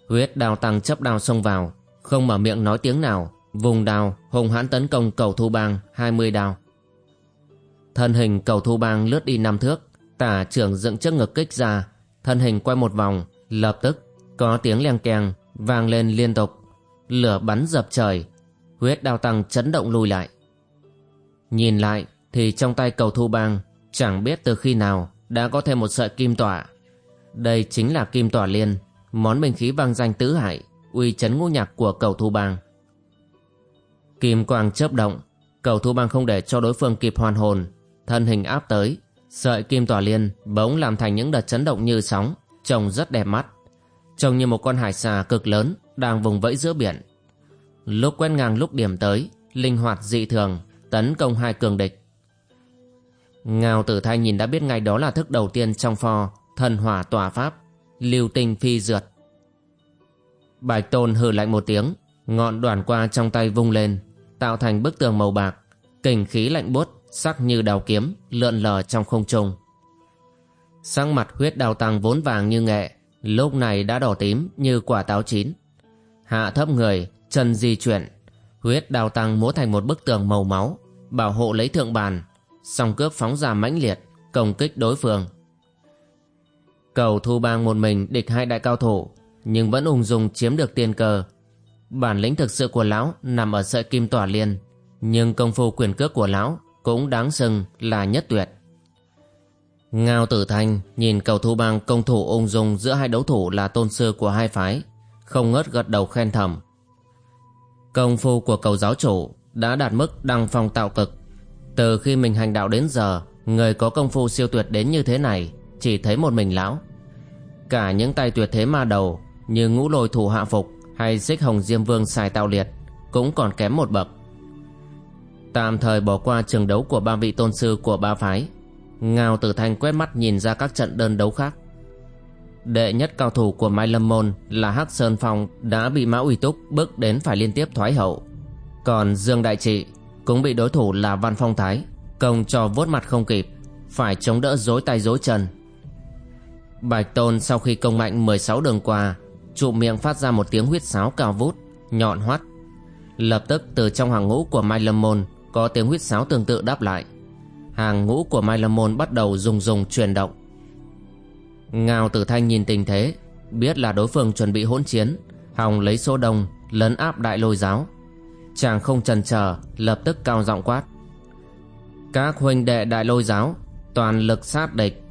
Huyết đào tăng chấp đao xông vào, không mở miệng nói tiếng nào, vùng đào hùng hãn tấn công cầu thu bang 20 đao. Thân hình cầu thu bang lướt đi năm thước, tả trưởng dựng trước ngực kích ra, thân hình quay một vòng, lập tức có tiếng leng keng vang lên liên tục. Lửa bắn dập trời huyết đao tăng chấn động lùi lại. Nhìn lại thì trong tay cầu thu bang chẳng biết từ khi nào đã có thêm một sợi kim tỏa. Đây chính là kim tỏa liên món binh khí vang danh tứ hải uy chấn ngũ nhạc của cầu thu bang. Kim quang chớp động cầu thu bang không để cho đối phương kịp hoàn hồn thân hình áp tới sợi kim tỏa liên bỗng làm thành những đợt chấn động như sóng trông rất đẹp mắt trông như một con hải xà cực lớn đang vùng vẫy giữa biển. Lúc quen ngang lúc điểm tới, linh hoạt dị thường, tấn công hai cường địch. Ngao tử thanh nhìn đã biết ngay đó là thức đầu tiên trong pho, thần hỏa tỏa pháp, lưu tinh phi dượt. Bạch tôn hừ lạnh một tiếng, ngọn đoàn qua trong tay vung lên, tạo thành bức tường màu bạc, kình khí lạnh buốt, sắc như đào kiếm, lượn lờ trong không trung. Sang mặt huyết đào tăng vốn vàng như nghệ, lúc này đã đỏ tím như quả táo chín. Hạ thấp người, chân di chuyển, huyết đào tăng múa thành một bức tường màu máu, bảo hộ lấy thượng bàn, song cướp phóng ra mãnh liệt, công kích đối phương. Cầu thu bang một mình địch hai đại cao thủ, nhưng vẫn ung dung chiếm được tiên cơ. Bản lĩnh thực sự của lão nằm ở sợi kim tỏa liên, nhưng công phu quyền cước của lão cũng đáng xưng là nhất tuyệt. Ngao Tử Thanh nhìn cầu thu bang công thủ ung dung giữa hai đấu thủ là tôn sư của hai phái, không ngớt gật đầu khen thầm. Công phu của cầu giáo chủ đã đạt mức đăng phong tạo cực. Từ khi mình hành đạo đến giờ, người có công phu siêu tuyệt đến như thế này, chỉ thấy một mình lão. Cả những tay tuyệt thế ma đầu như ngũ lôi thủ hạ phục hay xích hồng diêm vương xài tạo liệt cũng còn kém một bậc. Tạm thời bỏ qua trường đấu của ba vị tôn sư của ba phái Ngao Tử Thanh quét mắt nhìn ra các trận đơn đấu khác Đệ nhất cao thủ của Mai Lâm Môn là Hắc Sơn Phong đã bị Mã Uy Túc bước đến phải liên tiếp thoái hậu. Còn Dương Đại Trị cũng bị đối thủ là Văn Phong Thái công cho vốt mặt không kịp, phải chống đỡ dối tay dối chân. Bạch Tôn sau khi công mạnh 16 đường qua, trụ miệng phát ra một tiếng huyết sáo cao vút, nhọn hoắt. Lập tức từ trong hàng ngũ của Mai Lâm Môn có tiếng huýt sáo tương tự đáp lại. Hàng ngũ của Mai Lâm Môn bắt đầu rùng rùng chuyển động. Ngao Tử Thanh nhìn tình thế, biết là đối phương chuẩn bị hỗn chiến, hòng lấy số đông lấn áp đại lôi giáo. Chàng không chần chờ, lập tức cao giọng quát. Các huynh đệ đại lôi giáo, toàn lực sát địch.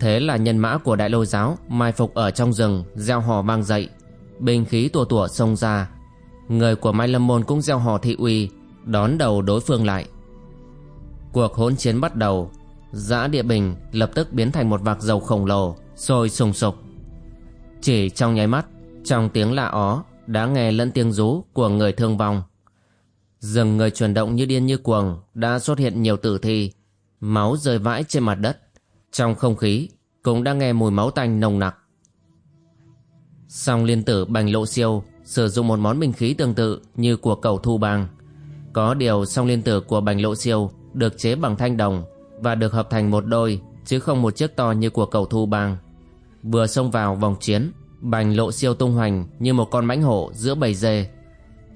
Thế là nhân mã của đại lôi giáo mai phục ở trong rừng, gieo hò vang dậy, binh khí tùa tủa xông ra. Người của Mai Lâm Môn cũng gieo hò thị uy, đón đầu đối phương lại. Cuộc hỗn chiến bắt đầu, Giã địa bình lập tức biến thành một vạc dầu khổng lồ Sôi sùng sục. Chỉ trong nháy mắt Trong tiếng lạ ó Đã nghe lẫn tiếng rú của người thương vong. Rừng người chuyển động như điên như cuồng Đã xuất hiện nhiều tử thi Máu rơi vãi trên mặt đất. Trong không khí Cũng đã nghe mùi máu tanh nồng nặc. Song liên tử bành lộ siêu Sử dụng một món binh khí tương tự Như của cầu thu bang có điều song liên tử của bành lộ siêu Được chế bằng thanh đồng và được hợp thành một đôi chứ không một chiếc to như của cầu thu bang. Vừa xông vào vòng chiến, bành lộ siêu tung hoành như một con mãnh hổ giữa bầy dê.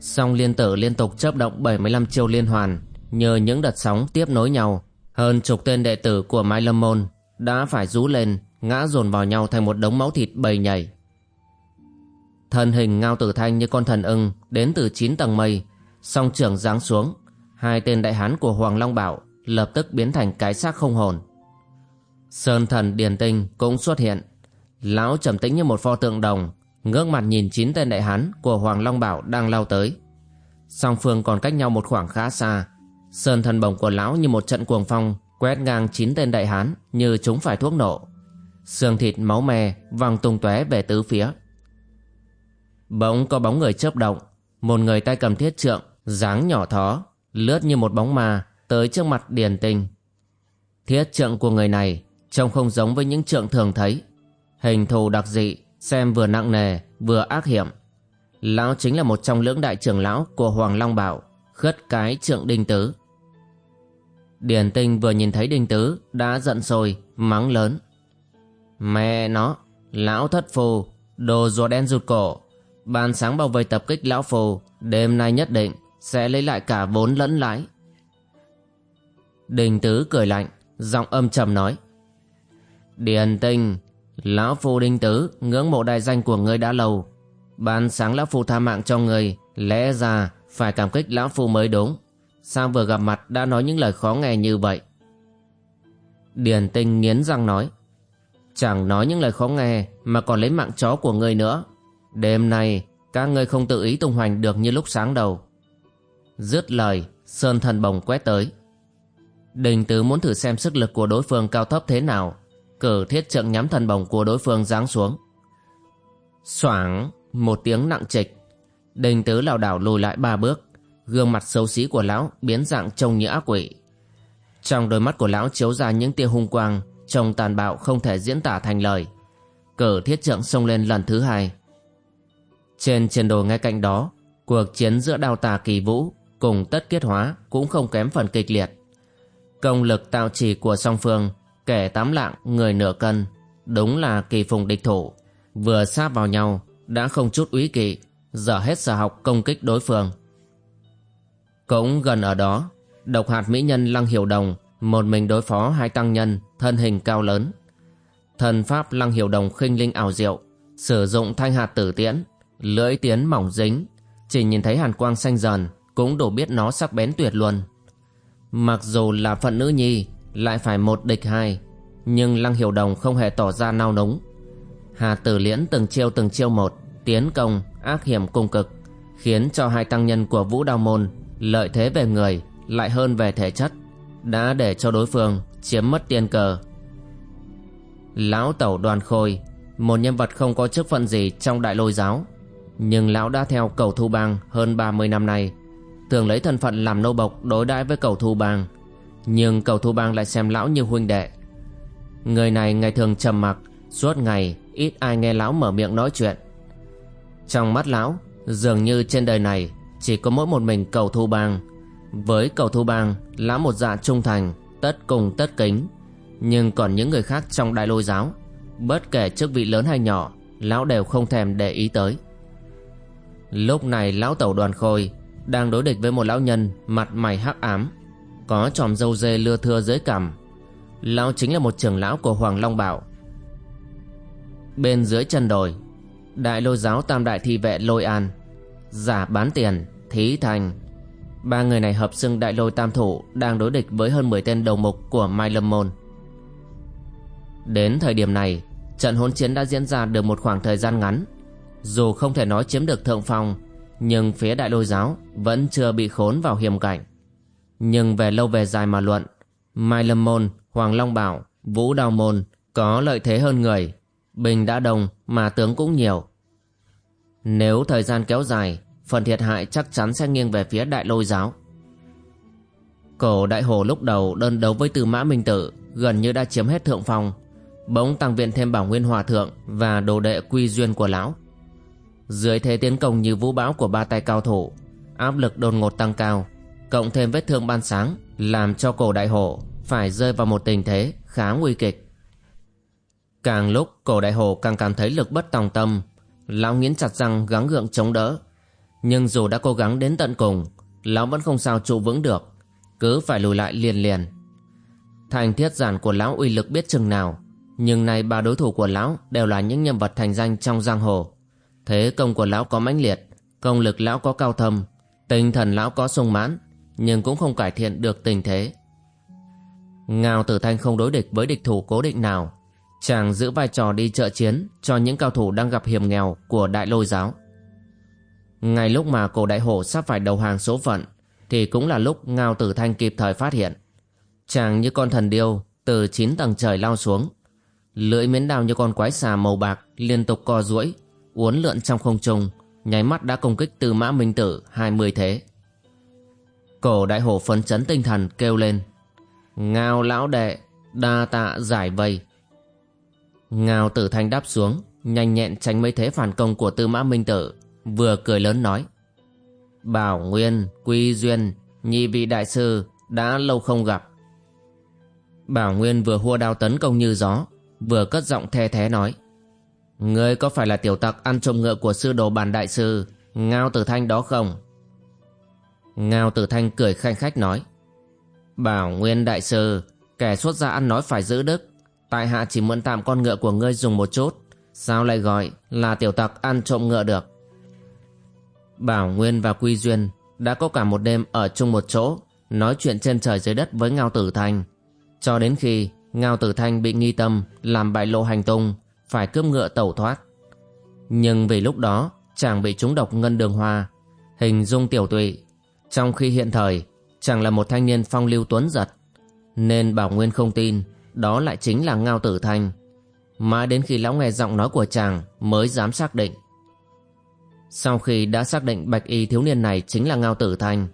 Song liên tử liên tục chớp động 75 chiêu liên hoàn, nhờ những đợt sóng tiếp nối nhau. Hơn chục tên đệ tử của Mai Lâm Môn đã phải rú lên, ngã dồn vào nhau thành một đống máu thịt bầy nhảy. Thân hình ngao tử thanh như con thần ưng đến từ 9 tầng mây, song trưởng giáng xuống. Hai tên đại hán của Hoàng Long Bảo lập tức biến thành cái xác không hồn. Sơn thần Điền Tinh cũng xuất hiện. Lão trầm tĩnh như một pho tượng đồng, ngước mặt nhìn chín tên đại hán của Hoàng Long Bảo đang lao tới. Song phương còn cách nhau một khoảng khá xa. Sơn thần bồng của lão như một trận cuồng phong quét ngang chín tên đại hán như chúng phải thuốc nổ. Xương thịt máu me văng tung tóe về tứ phía. Bỗng có bóng người chớp động, một người tay cầm thiết trượng, dáng nhỏ thó, lướt như một bóng ma tới trước mặt Điền Tinh. Thiết trượng của người này trông không giống với những trượng thường thấy. Hình thù đặc dị, xem vừa nặng nề, vừa ác hiểm. Lão chính là một trong lưỡng đại trưởng lão của Hoàng Long Bảo, khất cái trượng Đinh Tứ. Điền Tinh vừa nhìn thấy Đinh Tứ đã giận sôi, mắng lớn. Mẹ nó, lão thất phù, đồ rùa đen rụt cổ. Ban sáng bao vây tập kích lão phù, đêm nay nhất định sẽ lấy lại cả vốn lẫn lãi. Đình Tứ cười lạnh, giọng âm trầm nói. Điền Tinh, Lão Phu Đinh Tứ ngưỡng mộ đại danh của ngươi đã lâu. Ban sáng Lão Phu tha mạng cho ngươi, lẽ ra phải cảm kích Lão Phu mới đúng. Sao vừa gặp mặt đã nói những lời khó nghe như vậy? Điền Tinh nghiến răng nói. Chẳng nói những lời khó nghe mà còn lấy mạng chó của ngươi nữa. Đêm nay các ngươi không tự ý tung hoành được như lúc sáng đầu. Dứt lời, Sơn Thần Bồng quét tới. Đình Tứ muốn thử xem sức lực của đối phương cao thấp thế nào, cử thiết trận nhắm thần bồng của đối phương giáng xuống. Xoảng, một tiếng nặng trịch. Đình Tứ lảo đảo lùi lại ba bước, gương mặt xấu xí của lão biến dạng trông như ác quỷ. Trong đôi mắt của lão chiếu ra những tia hung quang, trông tàn bạo không thể diễn tả thành lời. Cử thiết trượng xông lên lần thứ hai. Trên chiến đồ ngay cạnh đó, cuộc chiến giữa đao tà kỳ vũ cùng tất kết hóa cũng không kém phần kịch liệt. Công lực tạo trì của song phương, kẻ tám lạng, người nửa cân, đúng là kỳ phùng địch thủ. Vừa sát vào nhau, đã không chút úy kỵ, dở hết sở học công kích đối phương. Cũng gần ở đó, độc hạt mỹ nhân Lăng Hiểu Đồng, một mình đối phó hai tăng nhân, thân hình cao lớn. Thần pháp Lăng Hiểu Đồng khinh linh ảo diệu, sử dụng thanh hạt tử tiễn, lưỡi tiến mỏng dính, chỉ nhìn thấy hàn quang xanh dần, cũng đủ biết nó sắc bén tuyệt luôn. Mặc dù là phận nữ nhi, Lại phải một địch hai, Nhưng Lăng Hiểu Đồng không hề tỏ ra nao núng Hà Tử Liễn từng chiêu từng chiêu một, Tiến công ác hiểm cung cực, Khiến cho hai tăng nhân của Vũ Đao Môn Lợi thế về người, Lại hơn về thể chất, Đã để cho đối phương chiếm mất tiên cờ Lão Tẩu Đoàn Khôi, Một nhân vật không có chức phận gì trong đại lôi giáo, Nhưng lão đã theo cầu thu bang hơn 30 năm nay thường lấy thân phận làm nô bộc đối đãi với cầu thu bang, nhưng cầu thu bang lại xem lão như huynh đệ. Người này ngày thường trầm mặc, suốt ngày ít ai nghe lão mở miệng nói chuyện. Trong mắt lão, dường như trên đời này chỉ có mỗi một mình cầu thu bang. Với cầu thu bang, lão một dạ trung thành, tất cùng tất kính. Nhưng còn những người khác trong đại lôi giáo, bất kể chức vị lớn hay nhỏ, lão đều không thèm để ý tới. Lúc này lão tẩu đoàn khôi đang đối địch với một lão nhân mặt mày hắc ám, có tròm râu dê lưa thưa dưới cằm. Lão chính là một trưởng lão của hoàng long bảo. Bên dưới chân đồi, đại lôi giáo tam đại thi vệ lôi an, giả bán tiền, thí thành. Ba người này hợp xưng đại lôi tam thủ đang đối địch với hơn 10 tên đầu mục của mai lâm môn. Đến thời điểm này, trận hỗn chiến đã diễn ra được một khoảng thời gian ngắn. Dù không thể nói chiếm được thượng phong nhưng phía đại lôi giáo vẫn chưa bị khốn vào hiểm cảnh. Nhưng về lâu về dài mà luận, mai lâm môn, hoàng long bảo, vũ đào môn có lợi thế hơn người. Bình đã đồng mà tướng cũng nhiều. Nếu thời gian kéo dài, phần thiệt hại chắc chắn sẽ nghiêng về phía đại lôi giáo. Cổ đại hồ lúc đầu đơn đấu với tư mã minh tử gần như đã chiếm hết thượng phong, bỗng tăng viện thêm bảo nguyên hòa thượng và đồ đệ quy duyên của lão dưới thế tiến công như vũ bão của ba tay cao thủ, áp lực đột ngột tăng cao, cộng thêm vết thương ban sáng, làm cho cổ đại hổ phải rơi vào một tình thế khá nguy kịch. Càng lúc cổ đại hổ càng cảm thấy lực bất tòng tâm, lão nghiến chặt răng gắng gượng chống đỡ. Nhưng dù đã cố gắng đến tận cùng, lão vẫn không sao trụ vững được, cứ phải lùi lại liền liền. Thành thiết giản của lão uy lực biết chừng nào, nhưng nay ba đối thủ của lão đều là những nhân vật thành danh trong giang hồ thế công của lão có mãnh liệt, công lực lão có cao thâm, tinh thần lão có sung mãn, nhưng cũng không cải thiện được tình thế. Ngao tử thanh không đối địch với địch thủ cố định nào. Chàng giữ vai trò đi trợ chiến cho những cao thủ đang gặp hiểm nghèo của đại lôi giáo. Ngay lúc mà cổ đại hổ sắp phải đầu hàng số phận, thì cũng là lúc ngao tử thanh kịp thời phát hiện. Chàng như con thần điêu từ chín tầng trời lao xuống, lưỡi miến đao như con quái xà màu bạc liên tục co duỗi uốn lượn trong không trung, nháy mắt đã công kích Tư mã minh tử hai mươi thế. Cổ đại hổ phấn chấn tinh thần kêu lên, ngao lão đệ, đa tạ giải vây. Ngao tử thanh đáp xuống, nhanh nhẹn tránh mấy thế phản công của tư mã minh tử, vừa cười lớn nói, bảo nguyên, quy duyên, nhị vị đại sư đã lâu không gặp. Bảo nguyên vừa hua đao tấn công như gió, vừa cất giọng the thé nói Ngươi có phải là tiểu tặc ăn trộm ngựa của sư đồ bản đại sư? Ngao Tử Thanh đó không? Ngao Tử Thanh cười khanh khách nói, Bảo Nguyên đại sư, Kẻ xuất gia ăn nói phải giữ đức. Tại hạ chỉ mượn tạm con ngựa của ngươi dùng một chút. Sao lại gọi là tiểu tặc ăn trộm ngựa được? Bảo Nguyên và Quy Duyên Đã có cả một đêm ở chung một chỗ, Nói chuyện trên trời dưới đất với Ngao Tử Thanh. Cho đến khi Ngao Tử Thanh bị nghi tâm Làm bại lộ hành tung phải cướp ngựa tẩu thoát. Nhưng vì lúc đó chàng bị trúng độc ngân đường hoa, hình dung tiểu tụy, trong khi hiện thời chàng là một thanh niên phong lưu tuấn giật, nên Bảo Nguyên không tin đó lại chính là Ngao Tử Thanh. Mãi đến khi lão nghe giọng nói của chàng mới dám xác định. Sau khi đã xác định bạch y thiếu niên này chính là Ngao Tử Thanh,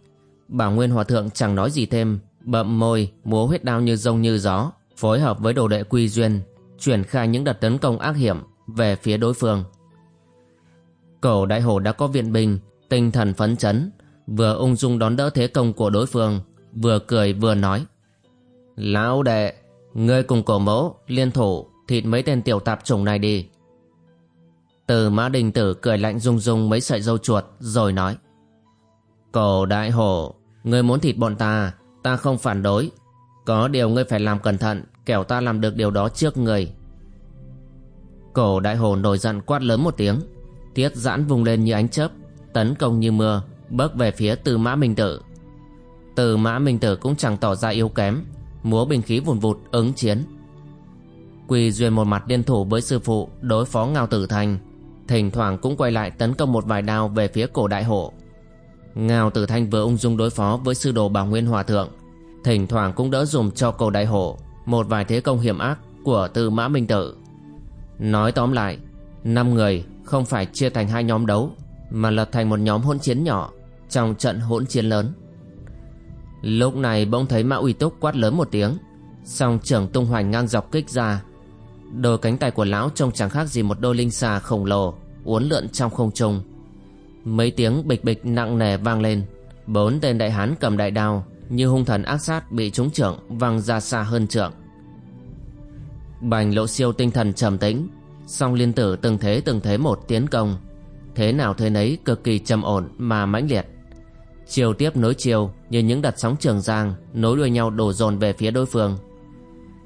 Bảo Nguyên Hòa Thượng chẳng nói gì thêm, bậm môi, múa huyết đao như rông như gió, phối hợp với đồ đệ Quy Duyên triển khai những đợt tấn công ác hiểm về phía đối phương. Cổ đại hổ đã có viện binh, tinh thần phấn chấn, vừa ung dung đón đỡ thế công của đối phương, vừa cười vừa nói. Lão đệ, ngươi cùng cổ mẫu, liên thủ, thịt mấy tên tiểu tạp chủng này đi. Từ mã đình tử cười lạnh rung rung mấy sợi dâu chuột rồi nói. Cổ đại hổ, ngươi muốn thịt bọn ta, ta không phản đối. Có điều ngươi phải làm cẩn thận kẻo ta làm được điều đó trước người. Cổ đại hồ nổi giận quát lớn một tiếng, tiết giãn vùng lên như ánh chớp, tấn công như mưa, bước về phía từ mã minh tử. Từ mã minh tử cũng chẳng tỏ ra yếu kém, múa bình khí vùn vụt ứng chiến. Quỳ duyên một mặt liên thủ với sư phụ đối phó ngao tử thành, thỉnh thoảng cũng quay lại tấn công một vài đao về phía cổ đại hộ ngao tử thanh vừa ung dung đối phó với sư đồ bảo nguyên hòa thượng, thỉnh thoảng cũng đỡ dùng cho cổ đại hộ một vài thế công hiểm ác của tư mã minh tử nói tóm lại năm người không phải chia thành hai nhóm đấu mà lập thành một nhóm hỗn chiến nhỏ trong trận hỗn chiến lớn. Lúc này bỗng thấy Mã Uy Túc quát lớn một tiếng, song trưởng tung hoành ngang dọc kích ra. Đôi cánh tay của lão trông chẳng khác gì một đôi linh xà khổng lồ, uốn lượn trong không trung. Mấy tiếng bịch bịch nặng nề vang lên, bốn tên đại hán cầm đại đao như hung thần ác sát bị trúng trưởng văng ra xa hơn trượng. Bành lộ siêu tinh thần trầm tĩnh, song liên tử từng thế từng thế một tiến công, thế nào thế nấy cực kỳ trầm ổn mà mãnh liệt. Chiều tiếp nối chiều như những đợt sóng trường giang nối đuôi nhau đổ dồn về phía đối phương.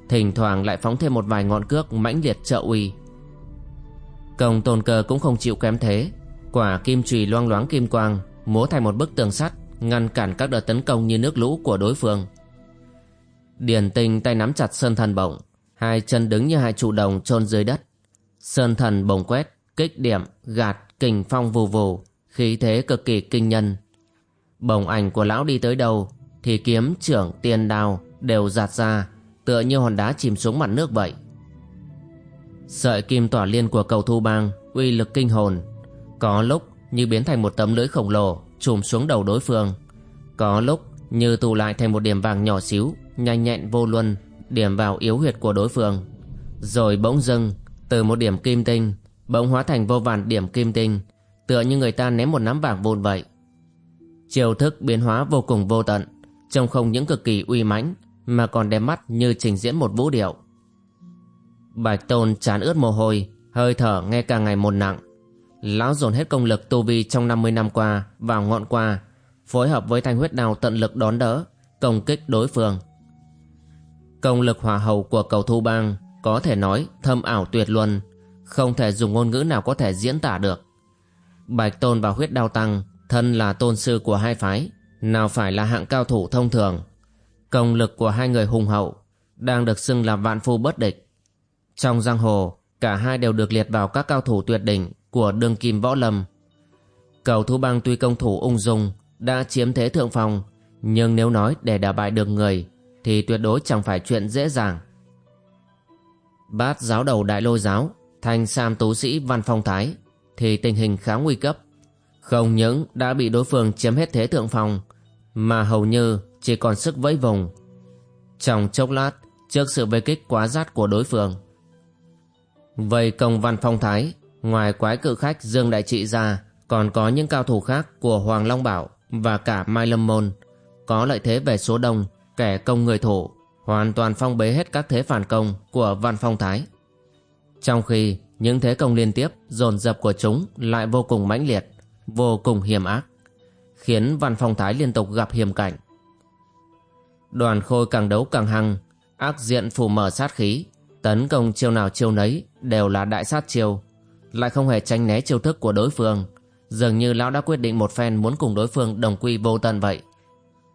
Thỉnh thoảng lại phóng thêm một vài ngọn cước mãnh liệt trợ uy. Công tôn cơ cũng không chịu kém thế, quả kim chùy loang loáng kim quang múa thành một bức tường sắt ngăn cản các đợt tấn công như nước lũ của đối phương. Điền tinh tay nắm chặt sơn thần bổng, hai chân đứng như hai trụ đồng chôn dưới đất. Sơn thần bổng quét, kích điểm, gạt, kình phong vù vù, khí thế cực kỳ kinh nhân. Bồng ảnh của lão đi tới đâu thì kiếm trưởng tiền đào đều giạt ra, tựa như hòn đá chìm xuống mặt nước vậy. Sợi kim tỏa liên của cầu thu bang uy lực kinh hồn, có lúc như biến thành một tấm lưới khổng lồ chùm xuống đầu đối phương. Có lúc như tụ lại thành một điểm vàng nhỏ xíu, nhanh nhẹn vô luân, điểm vào yếu huyệt của đối phương. Rồi bỗng dưng, từ một điểm kim tinh, bỗng hóa thành vô vàn điểm kim tinh, tựa như người ta ném một nắm vàng vụn vậy. Chiêu thức biến hóa vô cùng vô tận, trông không những cực kỳ uy mãnh, mà còn đẹp mắt như trình diễn một vũ điệu. Bạch Tôn chán ướt mồ hôi, hơi thở nghe càng ngày một nặng. Lão dồn hết công lực tu vi trong 50 năm qua vào ngọn qua, phối hợp với thanh huyết đao tận lực đón đỡ, công kích đối phương. Công lực hòa hầu của cầu thu bang có thể nói thâm ảo tuyệt luân, không thể dùng ngôn ngữ nào có thể diễn tả được. Bạch Tôn và huyết đao tăng, thân là tôn sư của hai phái, nào phải là hạng cao thủ thông thường. Công lực của hai người hùng hậu, đang được xưng là vạn phu bất địch. Trong giang hồ, cả hai đều được liệt vào các cao thủ tuyệt đỉnh của đường kim võ lâm. Cầu Thu Bang tuy công thủ ung dung, đã chiếm thế thượng phong, nhưng nếu nói để đả bại được người, thì tuyệt đối chẳng phải chuyện dễ dàng. Bát giáo đầu đại lôi giáo, thành sam tú sĩ văn phong thái, thì tình hình khá nguy cấp. Không những đã bị đối phương chiếm hết thế thượng phong, mà hầu như chỉ còn sức vẫy vùng. Trong chốc lát, trước sự vây kích quá rát của đối phương. Vây công văn phong thái Ngoài quái cự khách Dương Đại Trị ra, còn có những cao thủ khác của Hoàng Long Bảo và cả Mai Lâm Môn, có lợi thế về số đông, kẻ công người thủ, hoàn toàn phong bế hết các thế phản công của Văn Phong Thái. Trong khi những thế công liên tiếp dồn dập của chúng lại vô cùng mãnh liệt, vô cùng hiểm ác, khiến Văn Phong Thái liên tục gặp hiểm cảnh. Đoàn khôi càng đấu càng hăng, ác diện phủ mở sát khí, tấn công chiêu nào chiêu nấy đều là đại sát chiêu, lại không hề tránh né chiêu thức của đối phương. Dường như lão đã quyết định một phen muốn cùng đối phương đồng quy vô tận vậy.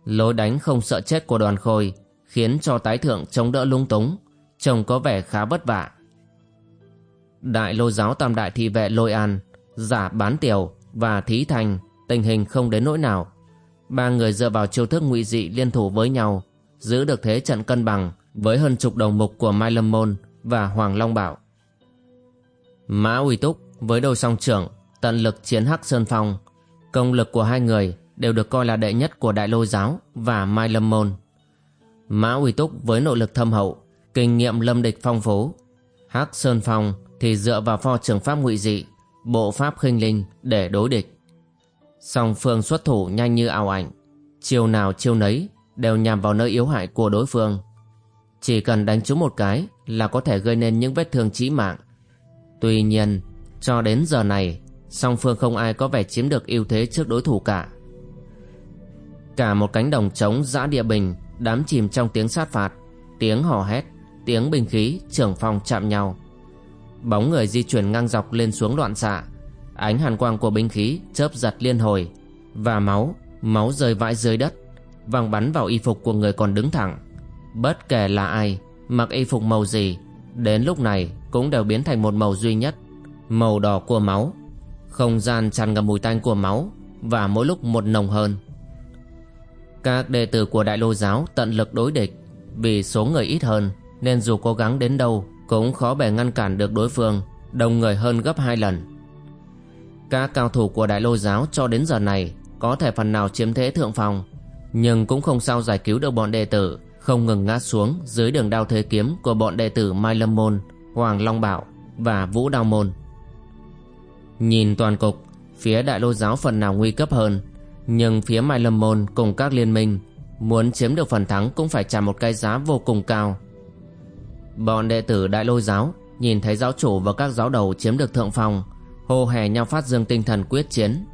Lối đánh không sợ chết của đoàn khôi, khiến cho tái thượng chống đỡ lung túng, trông có vẻ khá vất vả. Đại lôi giáo tam đại thị vệ lôi an, giả bán tiểu và thí thành, tình hình không đến nỗi nào. Ba người dựa vào chiêu thức ngụy dị liên thủ với nhau, giữ được thế trận cân bằng với hơn chục đầu mục của mai lâm môn và hoàng long bảo. Mã Uy Túc với đôi song trưởng tận lực chiến Hắc Sơn Phong, công lực của hai người đều được coi là đệ nhất của Đại Lôi Giáo và Mai Lâm Môn. Mã Uy Túc với nội lực thâm hậu, kinh nghiệm lâm địch phong phú. Hắc Sơn Phong thì dựa vào pho trường pháp ngụy dị, bộ pháp khinh linh để đối địch. Song phương xuất thủ nhanh như ảo ảnh, chiều nào chiêu nấy đều nhằm vào nơi yếu hại của đối phương. Chỉ cần đánh trúng một cái là có thể gây nên những vết thương chí mạng. Tuy nhiên, cho đến giờ này, song phương không ai có vẻ chiếm được ưu thế trước đối thủ cả. Cả một cánh đồng trống dã địa bình, đám chìm trong tiếng sát phạt, tiếng hò hét, tiếng binh khí, trưởng phòng chạm nhau. Bóng người di chuyển ngang dọc lên xuống loạn xạ, ánh hàn quang của binh khí chớp giật liên hồi, và máu, máu rơi vãi dưới đất, văng bắn vào y phục của người còn đứng thẳng. Bất kể là ai, mặc y phục màu gì, đến lúc này cũng đều biến thành một màu duy nhất, màu đỏ của máu. Không gian tràn ngập mùi tanh của máu và mỗi lúc một nồng hơn. Các đệ tử của đại lô giáo tận lực đối địch vì số người ít hơn, nên dù cố gắng đến đâu cũng khó bề ngăn cản được đối phương, đông người hơn gấp hai lần. Các cao thủ của đại lô giáo cho đến giờ này có thể phần nào chiếm thế thượng phòng nhưng cũng không sao giải cứu được bọn đệ tử không ngừng ngã xuống dưới đường đao thế kiếm của bọn đệ tử Mai Lâm Môn, Hoàng Long Bảo và Vũ Đao Môn. Nhìn toàn cục, phía đại lô giáo phần nào nguy cấp hơn, nhưng phía Mai Lâm Môn cùng các liên minh muốn chiếm được phần thắng cũng phải trả một cái giá vô cùng cao. Bọn đệ tử đại lôi giáo nhìn thấy giáo chủ và các giáo đầu chiếm được thượng phong, hô hè nhau phát dương tinh thần quyết chiến.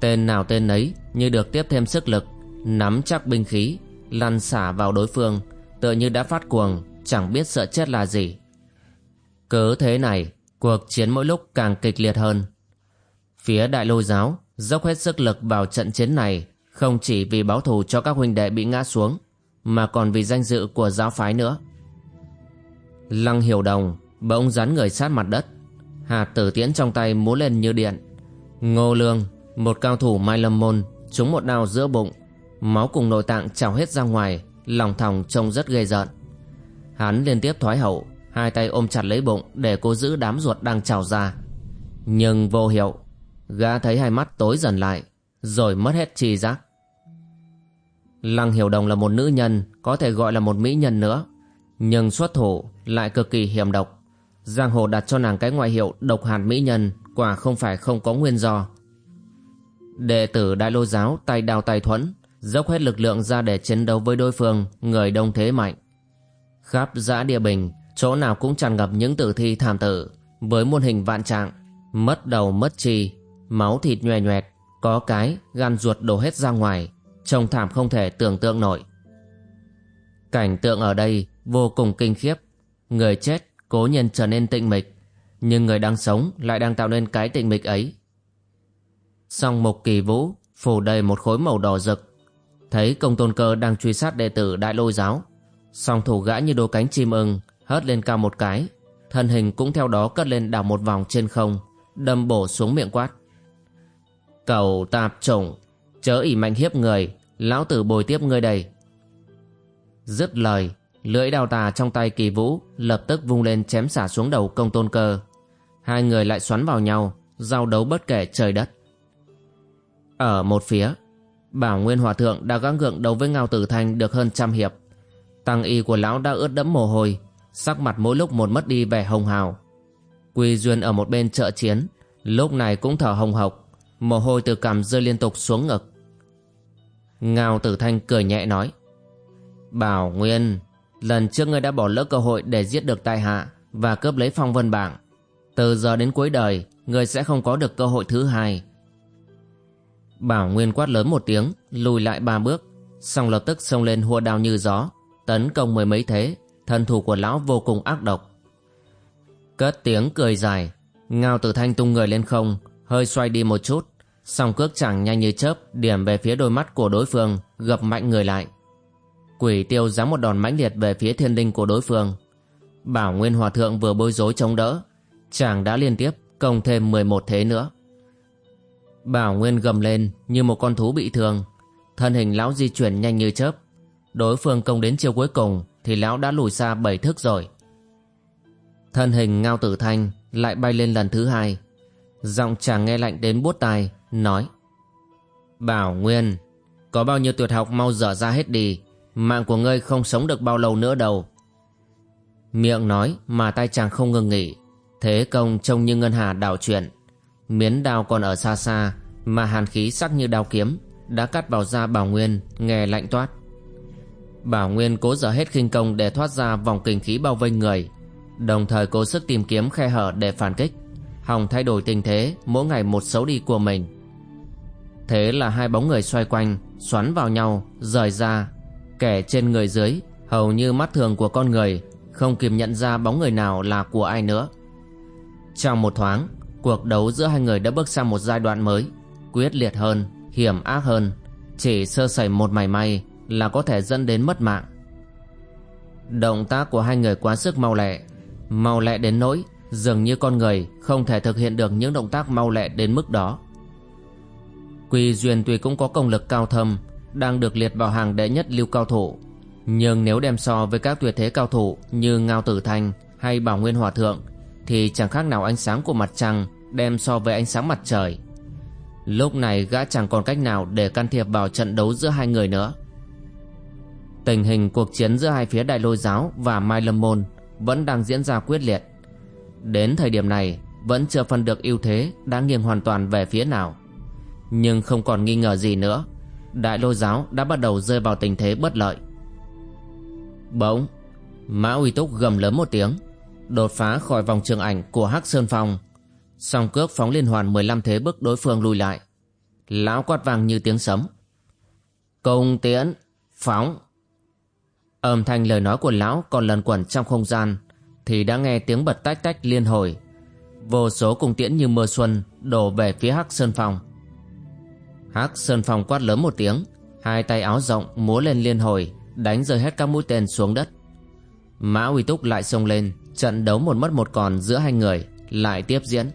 Tên nào tên ấy như được tiếp thêm sức lực, nắm chắc binh khí, lăn xả vào đối phương, tựa như đã phát cuồng, chẳng biết sợ chết là gì. Cứ thế này, cuộc chiến mỗi lúc càng kịch liệt hơn. Phía đại lôi giáo dốc hết sức lực vào trận chiến này không chỉ vì báo thù cho các huynh đệ bị ngã xuống mà còn vì danh dự của giáo phái nữa. Lăng hiểu đồng bỗng dán người sát mặt đất hạt tử tiễn trong tay múa lên như điện. Ngô Lương, một cao thủ Mai Lâm Môn, trúng một đao giữa bụng Máu cùng nội tạng trào hết ra ngoài, Lòng thòng trông rất ghê rợn. Hắn liên tiếp thoái hậu, Hai tay ôm chặt lấy bụng Để cố giữ đám ruột đang trào ra. Nhưng vô hiệu, Gã thấy hai mắt tối dần lại, Rồi mất hết tri giác. Lăng Hiểu Đồng là một nữ nhân, Có thể gọi là một mỹ nhân nữa, Nhưng xuất thủ lại cực kỳ hiểm độc. Giang hồ đặt cho nàng cái ngoại hiệu Độc hàn mỹ nhân Quả không phải không có nguyên do. Đệ tử Đại Lô Giáo tay đào tay thuẫn dốc hết lực lượng ra để chiến đấu với đối phương, người đông thế mạnh. Khắp giã địa bình, chỗ nào cũng tràn ngập những tử thi thảm tử, với muôn hình vạn trạng, mất đầu mất chi, máu thịt nhòe nhoẹt, có cái gan ruột đổ hết ra ngoài, trông thảm không thể tưởng tượng nổi. Cảnh tượng ở đây vô cùng kinh khiếp, người chết cố nhiên trở nên tịnh mịch, nhưng người đang sống lại đang tạo nên cái tịnh mịch ấy. Song mục kỳ vũ phủ đầy một khối màu đỏ rực Thấy công tôn cơ đang truy sát đệ tử đại lôi giáo. Song thủ gã như đôi cánh chim ưng Hớt lên cao một cái. Thân hình cũng theo đó cất lên đảo một vòng trên không, Đâm bổ xuống miệng quát. Cầu tạp chủng, Chớ ỉ mạnh hiếp người, Lão tử bồi tiếp ngươi đây. Dứt lời, Lưỡi đao tà trong tay kỳ vũ Lập tức vung lên chém xả xuống đầu công tôn cơ. Hai người lại xoắn vào nhau, Giao đấu bất kể trời đất. Ở một phía Bảo Nguyên Hòa Thượng đã gắng gượng đấu với Ngao Tử Thanh được hơn trăm hiệp. Tăng y của lão đã ướt đẫm mồ hôi, sắc mặt mỗi lúc một mất đi vẻ hồng hào. Quy Duyên ở một bên trợ chiến, lúc này cũng thở hồng hộc, mồ hôi từ cằm rơi liên tục xuống ngực. Ngao Tử Thanh cười nhẹ nói, Bảo Nguyên, lần trước ngươi đã bỏ lỡ cơ hội để giết được tai hạ và cướp lấy phong vân bảng. Từ giờ đến cuối đời, ngươi sẽ không có được cơ hội thứ hai. Bảo Nguyên quát lớn một tiếng, lùi lại ba bước, xong lập tức xông lên hua đao như gió, tấn công mười mấy thế, thân thủ của lão vô cùng ác độc. Cất tiếng cười dài, Ngao Tử Thanh tung người lên không, hơi xoay đi một chút, song cước chẳng nhanh như chớp điểm về phía đôi mắt của đối phương, gập mạnh người lại. Quỷ tiêu giáng một đòn mãnh liệt về phía thiên đinh của đối phương. Bảo Nguyên Hòa Thượng vừa bối rối chống đỡ, chàng đã liên tiếp công thêm 11 thế nữa. Bảo Nguyên gầm lên như một con thú bị thương. Thân hình lão di chuyển nhanh như chớp. Đối phương công đến chiều cuối cùng thì lão đã lùi xa bảy thước rồi. Thân hình ngao tử thanh lại bay lên lần thứ hai. Giọng chàng nghe lạnh đến buốt tai, nói Bảo Nguyên, có bao nhiêu tuyệt học mau dở ra hết đi. Mạng của ngươi không sống được bao lâu nữa đâu. Miệng nói mà tay chàng không ngừng nghỉ. Thế công trông như ngân hà đảo chuyển Miến đao còn ở xa xa, Mà hàn khí sắc như đao kiếm, Đã cắt vào da Bảo Nguyên, Nghe lạnh toát. Bảo Nguyên cố dở hết khinh công để thoát ra vòng kinh khí bao vây người, Đồng thời cố sức tìm kiếm khe hở để phản kích. Hòng thay đổi tình thế, Mỗi ngày một xấu đi của mình. Thế là hai bóng người xoay quanh, Xoắn vào nhau, Rời ra. Kẻ trên người dưới, Hầu như mắt thường của con người, Không kịp nhận ra bóng người nào là của ai nữa. Trong một thoáng Cuộc đấu giữa hai người đã bước sang một giai đoạn mới Quyết liệt hơn, hiểm ác hơn Chỉ sơ sẩy một mảy may Là có thể dẫn đến mất mạng. Động tác của hai người quá sức mau lẹ Mau lẹ đến nỗi Dường như con người không thể thực hiện được những động tác mau lẹ đến mức đó. Quy Duyên tuy cũng có công lực cao thâm Đang được liệt vào hàng đệ nhất lưu cao thủ Nhưng nếu đem so với các tuyệt thế cao thủ Như Ngao Tử Thanh hay Bảo Nguyên Hòa Thượng thì chẳng khác nào ánh sáng của mặt trăng đem so với ánh sáng mặt trời. Lúc này gã chẳng còn cách nào để can thiệp vào trận đấu giữa hai người nữa Tình hình cuộc chiến giữa hai phía Đại Lôi Giáo và Mai Lâm Môn vẫn đang diễn ra quyết liệt. Đến thời điểm này vẫn chưa phân được ưu thế đã nghiêng hoàn toàn về phía nào. Nhưng không còn nghi ngờ gì nữa, Đại Lôi Giáo đã bắt đầu rơi vào tình thế bất lợi. Bỗng, Mã Uy Túc gầm lớn một tiếng, đột phá khỏi vòng trường ảnh của Hắc Sơn Phong. Song cước phóng liên hoàn 15 thế bức đối phương lùi lại. Lão quát vang như tiếng sấm. Công tiễn, phóng. Âm thanh lời nói của lão còn lần quẩn trong không gian thì đã nghe tiếng bật tách tách liên hồi. Vô số cung tiễn như mưa xuân đổ về phía Hắc Sơn Phong. Hắc Sơn Phong quát lớn một tiếng, hai tay áo rộng múa lên liên hồi, đánh rơi hết các mũi tên xuống đất. Mã Uy Túc lại xông lên, trận đấu một mất một còn giữa hai người lại tiếp diễn.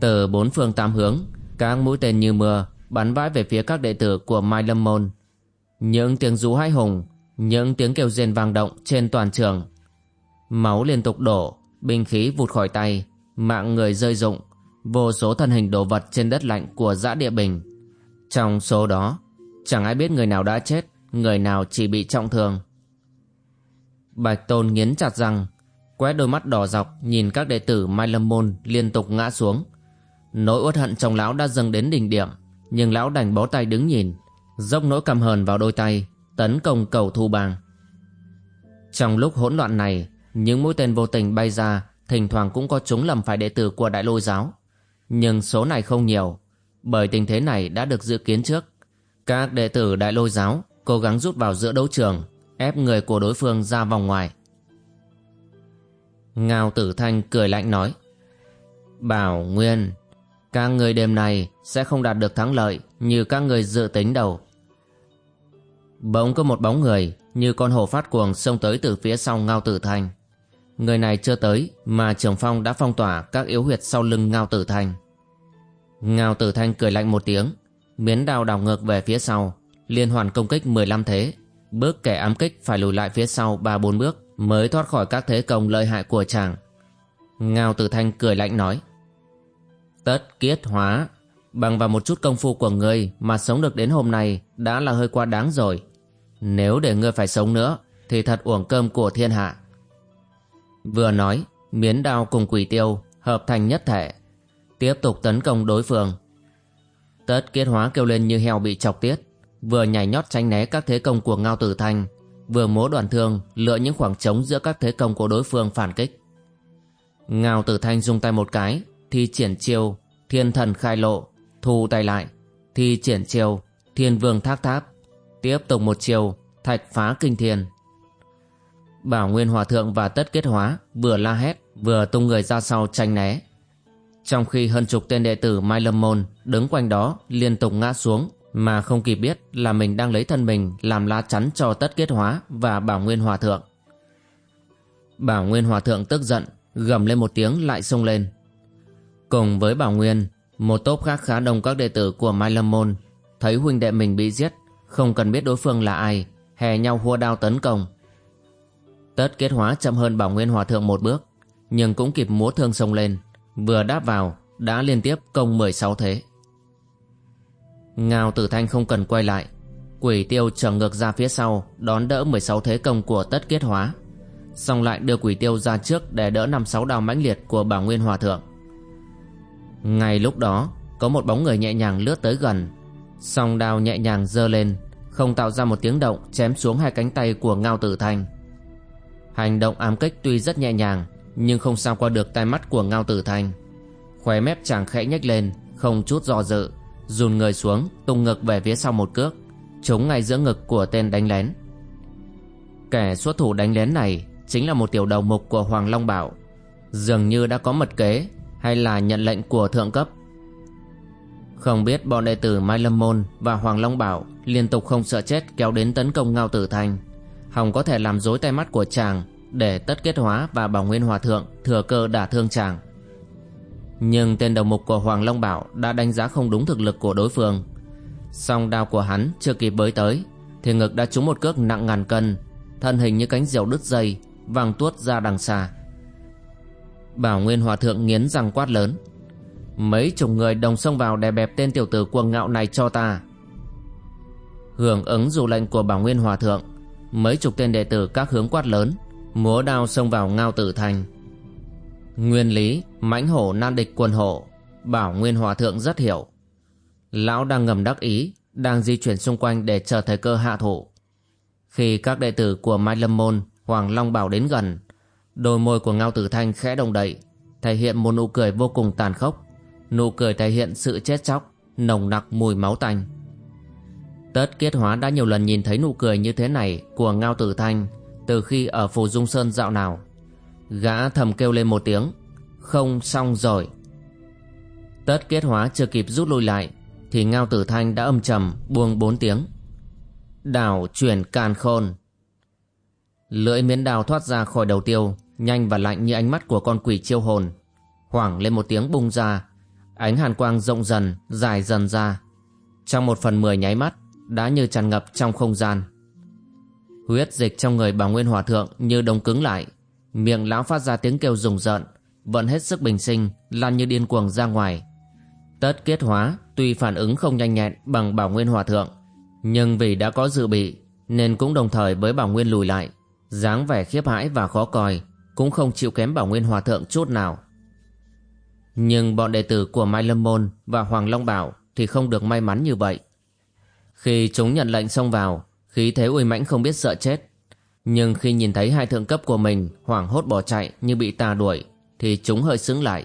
Từ bốn phương tám hướng, các mũi tên như mưa bắn vãi về phía các đệ tử của Mai Lâm Môn những tiếng rú hai hùng, những tiếng kêu rên vang động trên toàn trường. Máu liên tục đổ, binh khí vụt khỏi tay, mạng người rơi rụng, vô số thân hình đồ vật trên đất lạnh của dã địa bình. Trong số đó, chẳng ai biết người nào đã chết, người nào chỉ bị trọng thương. Bạch Tôn nghiến chặt răng, quét đôi mắt đỏ dọc nhìn các đệ tử Mai Lâm Môn liên tục ngã xuống. Nỗi uất hận trong lão đã dâng đến đỉnh điểm, nhưng lão đành bó tay đứng nhìn, dốc nỗi căm hờn vào đôi tay tấn công cầu thu bang trong lúc hỗn loạn này những mũi tên vô tình bay ra thỉnh thoảng cũng có chúng lầm phải đệ tử của đại lôi giáo. Nhưng số này không nhiều bởi tình thế này đã được dự kiến trước. Các đệ tử đại lôi giáo cố gắng rút vào giữa đấu trường ép người của đối phương ra vòng ngoài ngao tử thanh cười lạnh nói bảo nguyên các người đêm này sẽ không đạt được thắng lợi như các người dự tính đâu Bỗng có một bóng người như con hổ phát cuồng xông tới từ phía sau Ngao Tử Thanh. Người này chưa tới mà Trường Phong đã phong tỏa các yếu huyệt sau lưng Ngao Tử Thanh. Ngao Tử Thanh cười lạnh một tiếng, miến đao đảo ngược về phía sau, liên hoàn công kích 15 thế. Bước kẻ ám kích phải lùi lại phía sau 3-4 bước mới thoát khỏi các thế công lợi hại của chàng. Ngao Tử Thanh cười lạnh nói. Tất kiết hóa, bằng vào một chút công phu của ngươi mà sống được đến hôm nay đã là hơi quá đáng rồi. Nếu để ngươi phải sống nữa Thì thật uổng cơm của thiên hạ Vừa nói Miến đao cùng quỷ tiêu Hợp thành nhất thể Tiếp tục tấn công đối phương Tất kết hóa kêu lên như heo bị chọc tiết Vừa nhảy nhót tránh né các thế công của Ngao Tử Thanh Vừa múa đoàn thương, Lựa những khoảng trống giữa các thế công của đối phương phản kích. Ngao Tử Thanh dùng tay một cái, Thì triển chiêu, Thiên thần khai lộ, Thu tay lại, Thì triển chiêu, Thiên vương thác tháp, Tiếp tục một chiều Thạch phá kinh thiên. Bảo Nguyên Hòa Thượng và Tất Kết Hóa Vừa la hét, Vừa tung người ra sau tranh né. Trong khi hơn chục tên đệ tử Mai Lâm Môn Đứng quanh đó liên tục ngã xuống mà không kịp biết là mình đang lấy thân mình Làm lá chắn cho Tất Kết Hóa Và Bảo Nguyên Hòa Thượng. Bảo Nguyên Hòa Thượng tức giận, Gầm lên một tiếng lại xông lên. Cùng với Bảo Nguyên, Một tốp khác khá đông các đệ tử của Mai Lâm Môn Thấy huynh đệ mình bị giết, không cần biết đối phương là ai, Hè nhau hua đao tấn công. Tất kết hóa chậm hơn Bảo Nguyên Hòa Thượng một bước, Nhưng cũng kịp múa thương xông lên, Vừa đáp vào, Đã liên tiếp công 16 thế. Ngao tử thanh không cần quay lại. Quỷ tiêu trở ngược ra phía sau, Đón đỡ 16 thế công của tất kết hóa. Xong lại đưa quỷ tiêu ra trước Để đỡ 5-6 đao mãnh liệt của Bảo Nguyên Hòa Thượng. Ngay lúc đó, Có một bóng người nhẹ nhàng lướt tới gần. Song đao nhẹ nhàng giơ lên, Không tạo ra một tiếng động, chém xuống hai cánh tay của Ngao Tử Thanh. Hành động ám kích tuy rất nhẹ nhàng, Nhưng không sao qua được tai mắt của Ngao Tử Thanh. Khóe mép chàng khẽ nhếch lên, Không chút do dự. Dùn người xuống, tung ngực về phía sau một cước, Trúng ngay giữa ngực của tên đánh lén Kẻ xuất thủ đánh lén này Chính là một tiểu đầu mục của Hoàng Long Bảo Dường như đã có mật kế Hay là nhận lệnh của thượng cấp không biết bọn đệ tử Mai Lâm Môn và Hoàng Long Bảo liên tục không sợ chết kéo đến tấn công Ngao Tử Thanh. hòng có thể làm dối tay mắt của chàng để tất kết hóa và Bảo Nguyên Hòa Thượng thừa cơ đả thương chàng. Nhưng tên đầu mục của Hoàng Long Bảo đã đánh giá không đúng thực lực của đối phương. Song đao của hắn chưa kịp bới tới, thì ngực đã trúng một cước nặng ngàn cân, thân hình như cánh diều đứt dây, văng tuốt ra đằng xa. Bảo Nguyên Hòa Thượng nghiến răng quát lớn, Mấy chục người đồng xông vào đè bẹp tên tiểu tử cuồng ngạo này cho ta Hưởng ứng dù lệnh của Bảo Nguyên Hòa Thượng, Mấy chục tên đệ tử các hướng quát lớn, Múa đao xông vào ngao tử thành Nguyên lý, mãnh hổ nan địch quân hổ Bảo Nguyên Hòa Thượng rất hiểu. Lão đang ngầm đắc ý, Đang di chuyển xung quanh để chờ thời cơ hạ thủ. Khi các đệ tử của Mai Lâm Môn, Hoàng Long Bảo đến gần, Đôi môi của Ngao Tử Thanh khẽ đồng đậy, Thể hiện một nụ cười vô cùng tàn khốc. Nụ cười thể hiện sự chết chóc, Nồng nặc mùi máu tanh. Tất Kiết Hóa đã nhiều lần nhìn thấy nụ cười như thế này Của Ngao Tử Thanh Từ khi ở Phù Dung Sơn dạo nào. Gã thầm kêu lên một tiếng. Không xong rồi. Tất kết Hóa chưa kịp rút lui lại, Thì Ngao Tử Thanh đã âm trầm buông bốn tiếng. Đảo chuyển càn khôn. Lưỡi miến đào thoát ra khỏi đầu tiêu, Nhanh và lạnh như ánh mắt của con quỷ chiêu hồn. Hoảng lên một tiếng bung ra, Ánh hàn quang rộng dần, Dài dần ra. Trong một phần mười nháy mắt, Đã như tràn ngập trong không gian. Huyết dịch trong người bà Nguyên Hòa Thượng Như đông cứng lại Miệng lão phát ra tiếng kêu rùng rợn Vẫn hết sức bình sinh Lan như điên cuồng ra ngoài Tất kết hóa Tuy phản ứng không nhanh nhẹn bằng Bảo Nguyên Hòa Thượng Nhưng vì đã có dự bị Nên cũng đồng thời với Bảo Nguyên lùi lại dáng vẻ khiếp hãi và khó coi cũng không chịu kém Bảo Nguyên Hòa Thượng chút nào. Nhưng bọn đệ tử của Mai Lâm Môn và Hoàng Long Bảo thì không được may mắn như vậy. Khi chúng nhận lệnh xông vào, khí thế uy mãnh không biết sợ chết. Nhưng khi nhìn thấy hai thượng cấp của mình hoảng hốt bỏ chạy như bị tà đuổi, thì chúng hơi sững lại.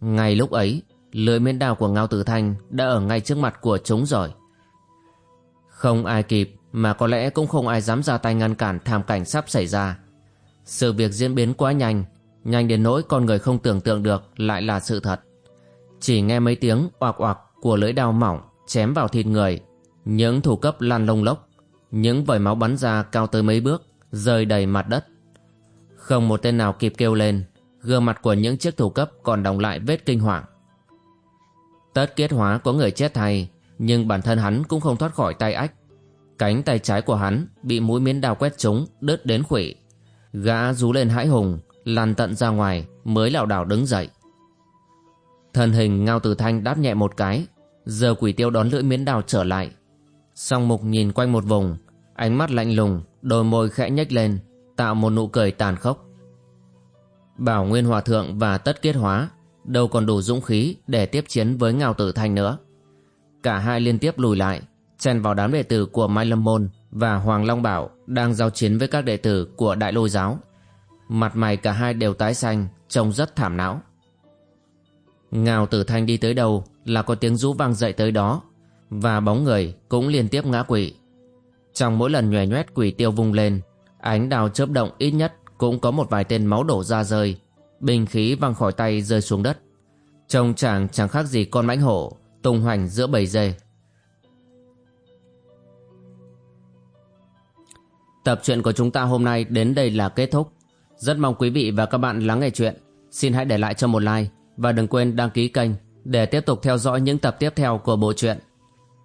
Ngay lúc ấy, lưỡi miến đao của Ngao Tử Thanh đã ở ngay trước mặt của chúng rồi. Không ai kịp mà có lẽ cũng không ai dám ra tay ngăn cản thảm cảnh sắp xảy ra. Sự việc diễn biến quá nhanh, nhanh đến nỗi con người không tưởng tượng được lại là sự thật. Chỉ nghe mấy tiếng oạc oạc của lưỡi đao mỏng chém vào thịt người, những thủ cấp lan lông lốc, những vòi máu bắn ra cao tới mấy bước, rơi đầy mặt đất. Không một tên nào kịp kêu lên, gương mặt của những chiếc thủ cấp còn đọng lại vết kinh hoàng. Tất kết hóa có người chết thay, nhưng bản thân hắn cũng không thoát khỏi tay ách. Cánh tay trái của hắn bị mũi miến đào quét trúng, đứt đến khủy. Gã rú lên hãi hùng, lăn tận ra ngoài mới lảo đảo đứng dậy. Thân hình Ngao Tử Thanh đáp nhẹ một cái, giờ quỷ tiêu đón lưỡi miến đào trở lại. Song mục nhìn quanh một vùng, ánh mắt lạnh lùng, đôi môi khẽ nhếch lên, tạo một nụ cười tàn khốc. Bảo Nguyên Hòa Thượng và Tất Kết Hóa đâu còn đủ dũng khí để tiếp chiến với Ngao Tử Thanh nữa. Cả hai liên tiếp lùi lại, chen vào đám đệ tử của Mai Lâm Môn và Hoàng Long Bảo đang giao chiến với các đệ tử của Đại Lôi Giáo. Mặt mày cả hai đều tái xanh, trông rất thảm não. Ngao tử thanh đi tới đâu là có tiếng rú vang dậy tới đó và bóng người cũng liên tiếp ngã quỵ. Trong mỗi lần nhòe nhoét quỷ tiêu vung lên, ánh đào chớp động ít nhất cũng có một vài tên máu đổ ra rơi, bình khí văng khỏi tay rơi xuống đất. Trông chàng chẳng khác gì con mãnh hổ tung hoành giữa bầy dê. Tập truyện của chúng ta hôm nay đến đây là kết thúc. Rất mong quý vị và các bạn lắng nghe chuyện. Xin hãy để lại cho một like và đừng quên đăng ký kênh để tiếp tục theo dõi những tập tiếp theo của bộ truyện.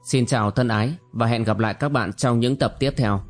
Xin chào thân ái và hẹn gặp lại các bạn trong những tập tiếp theo.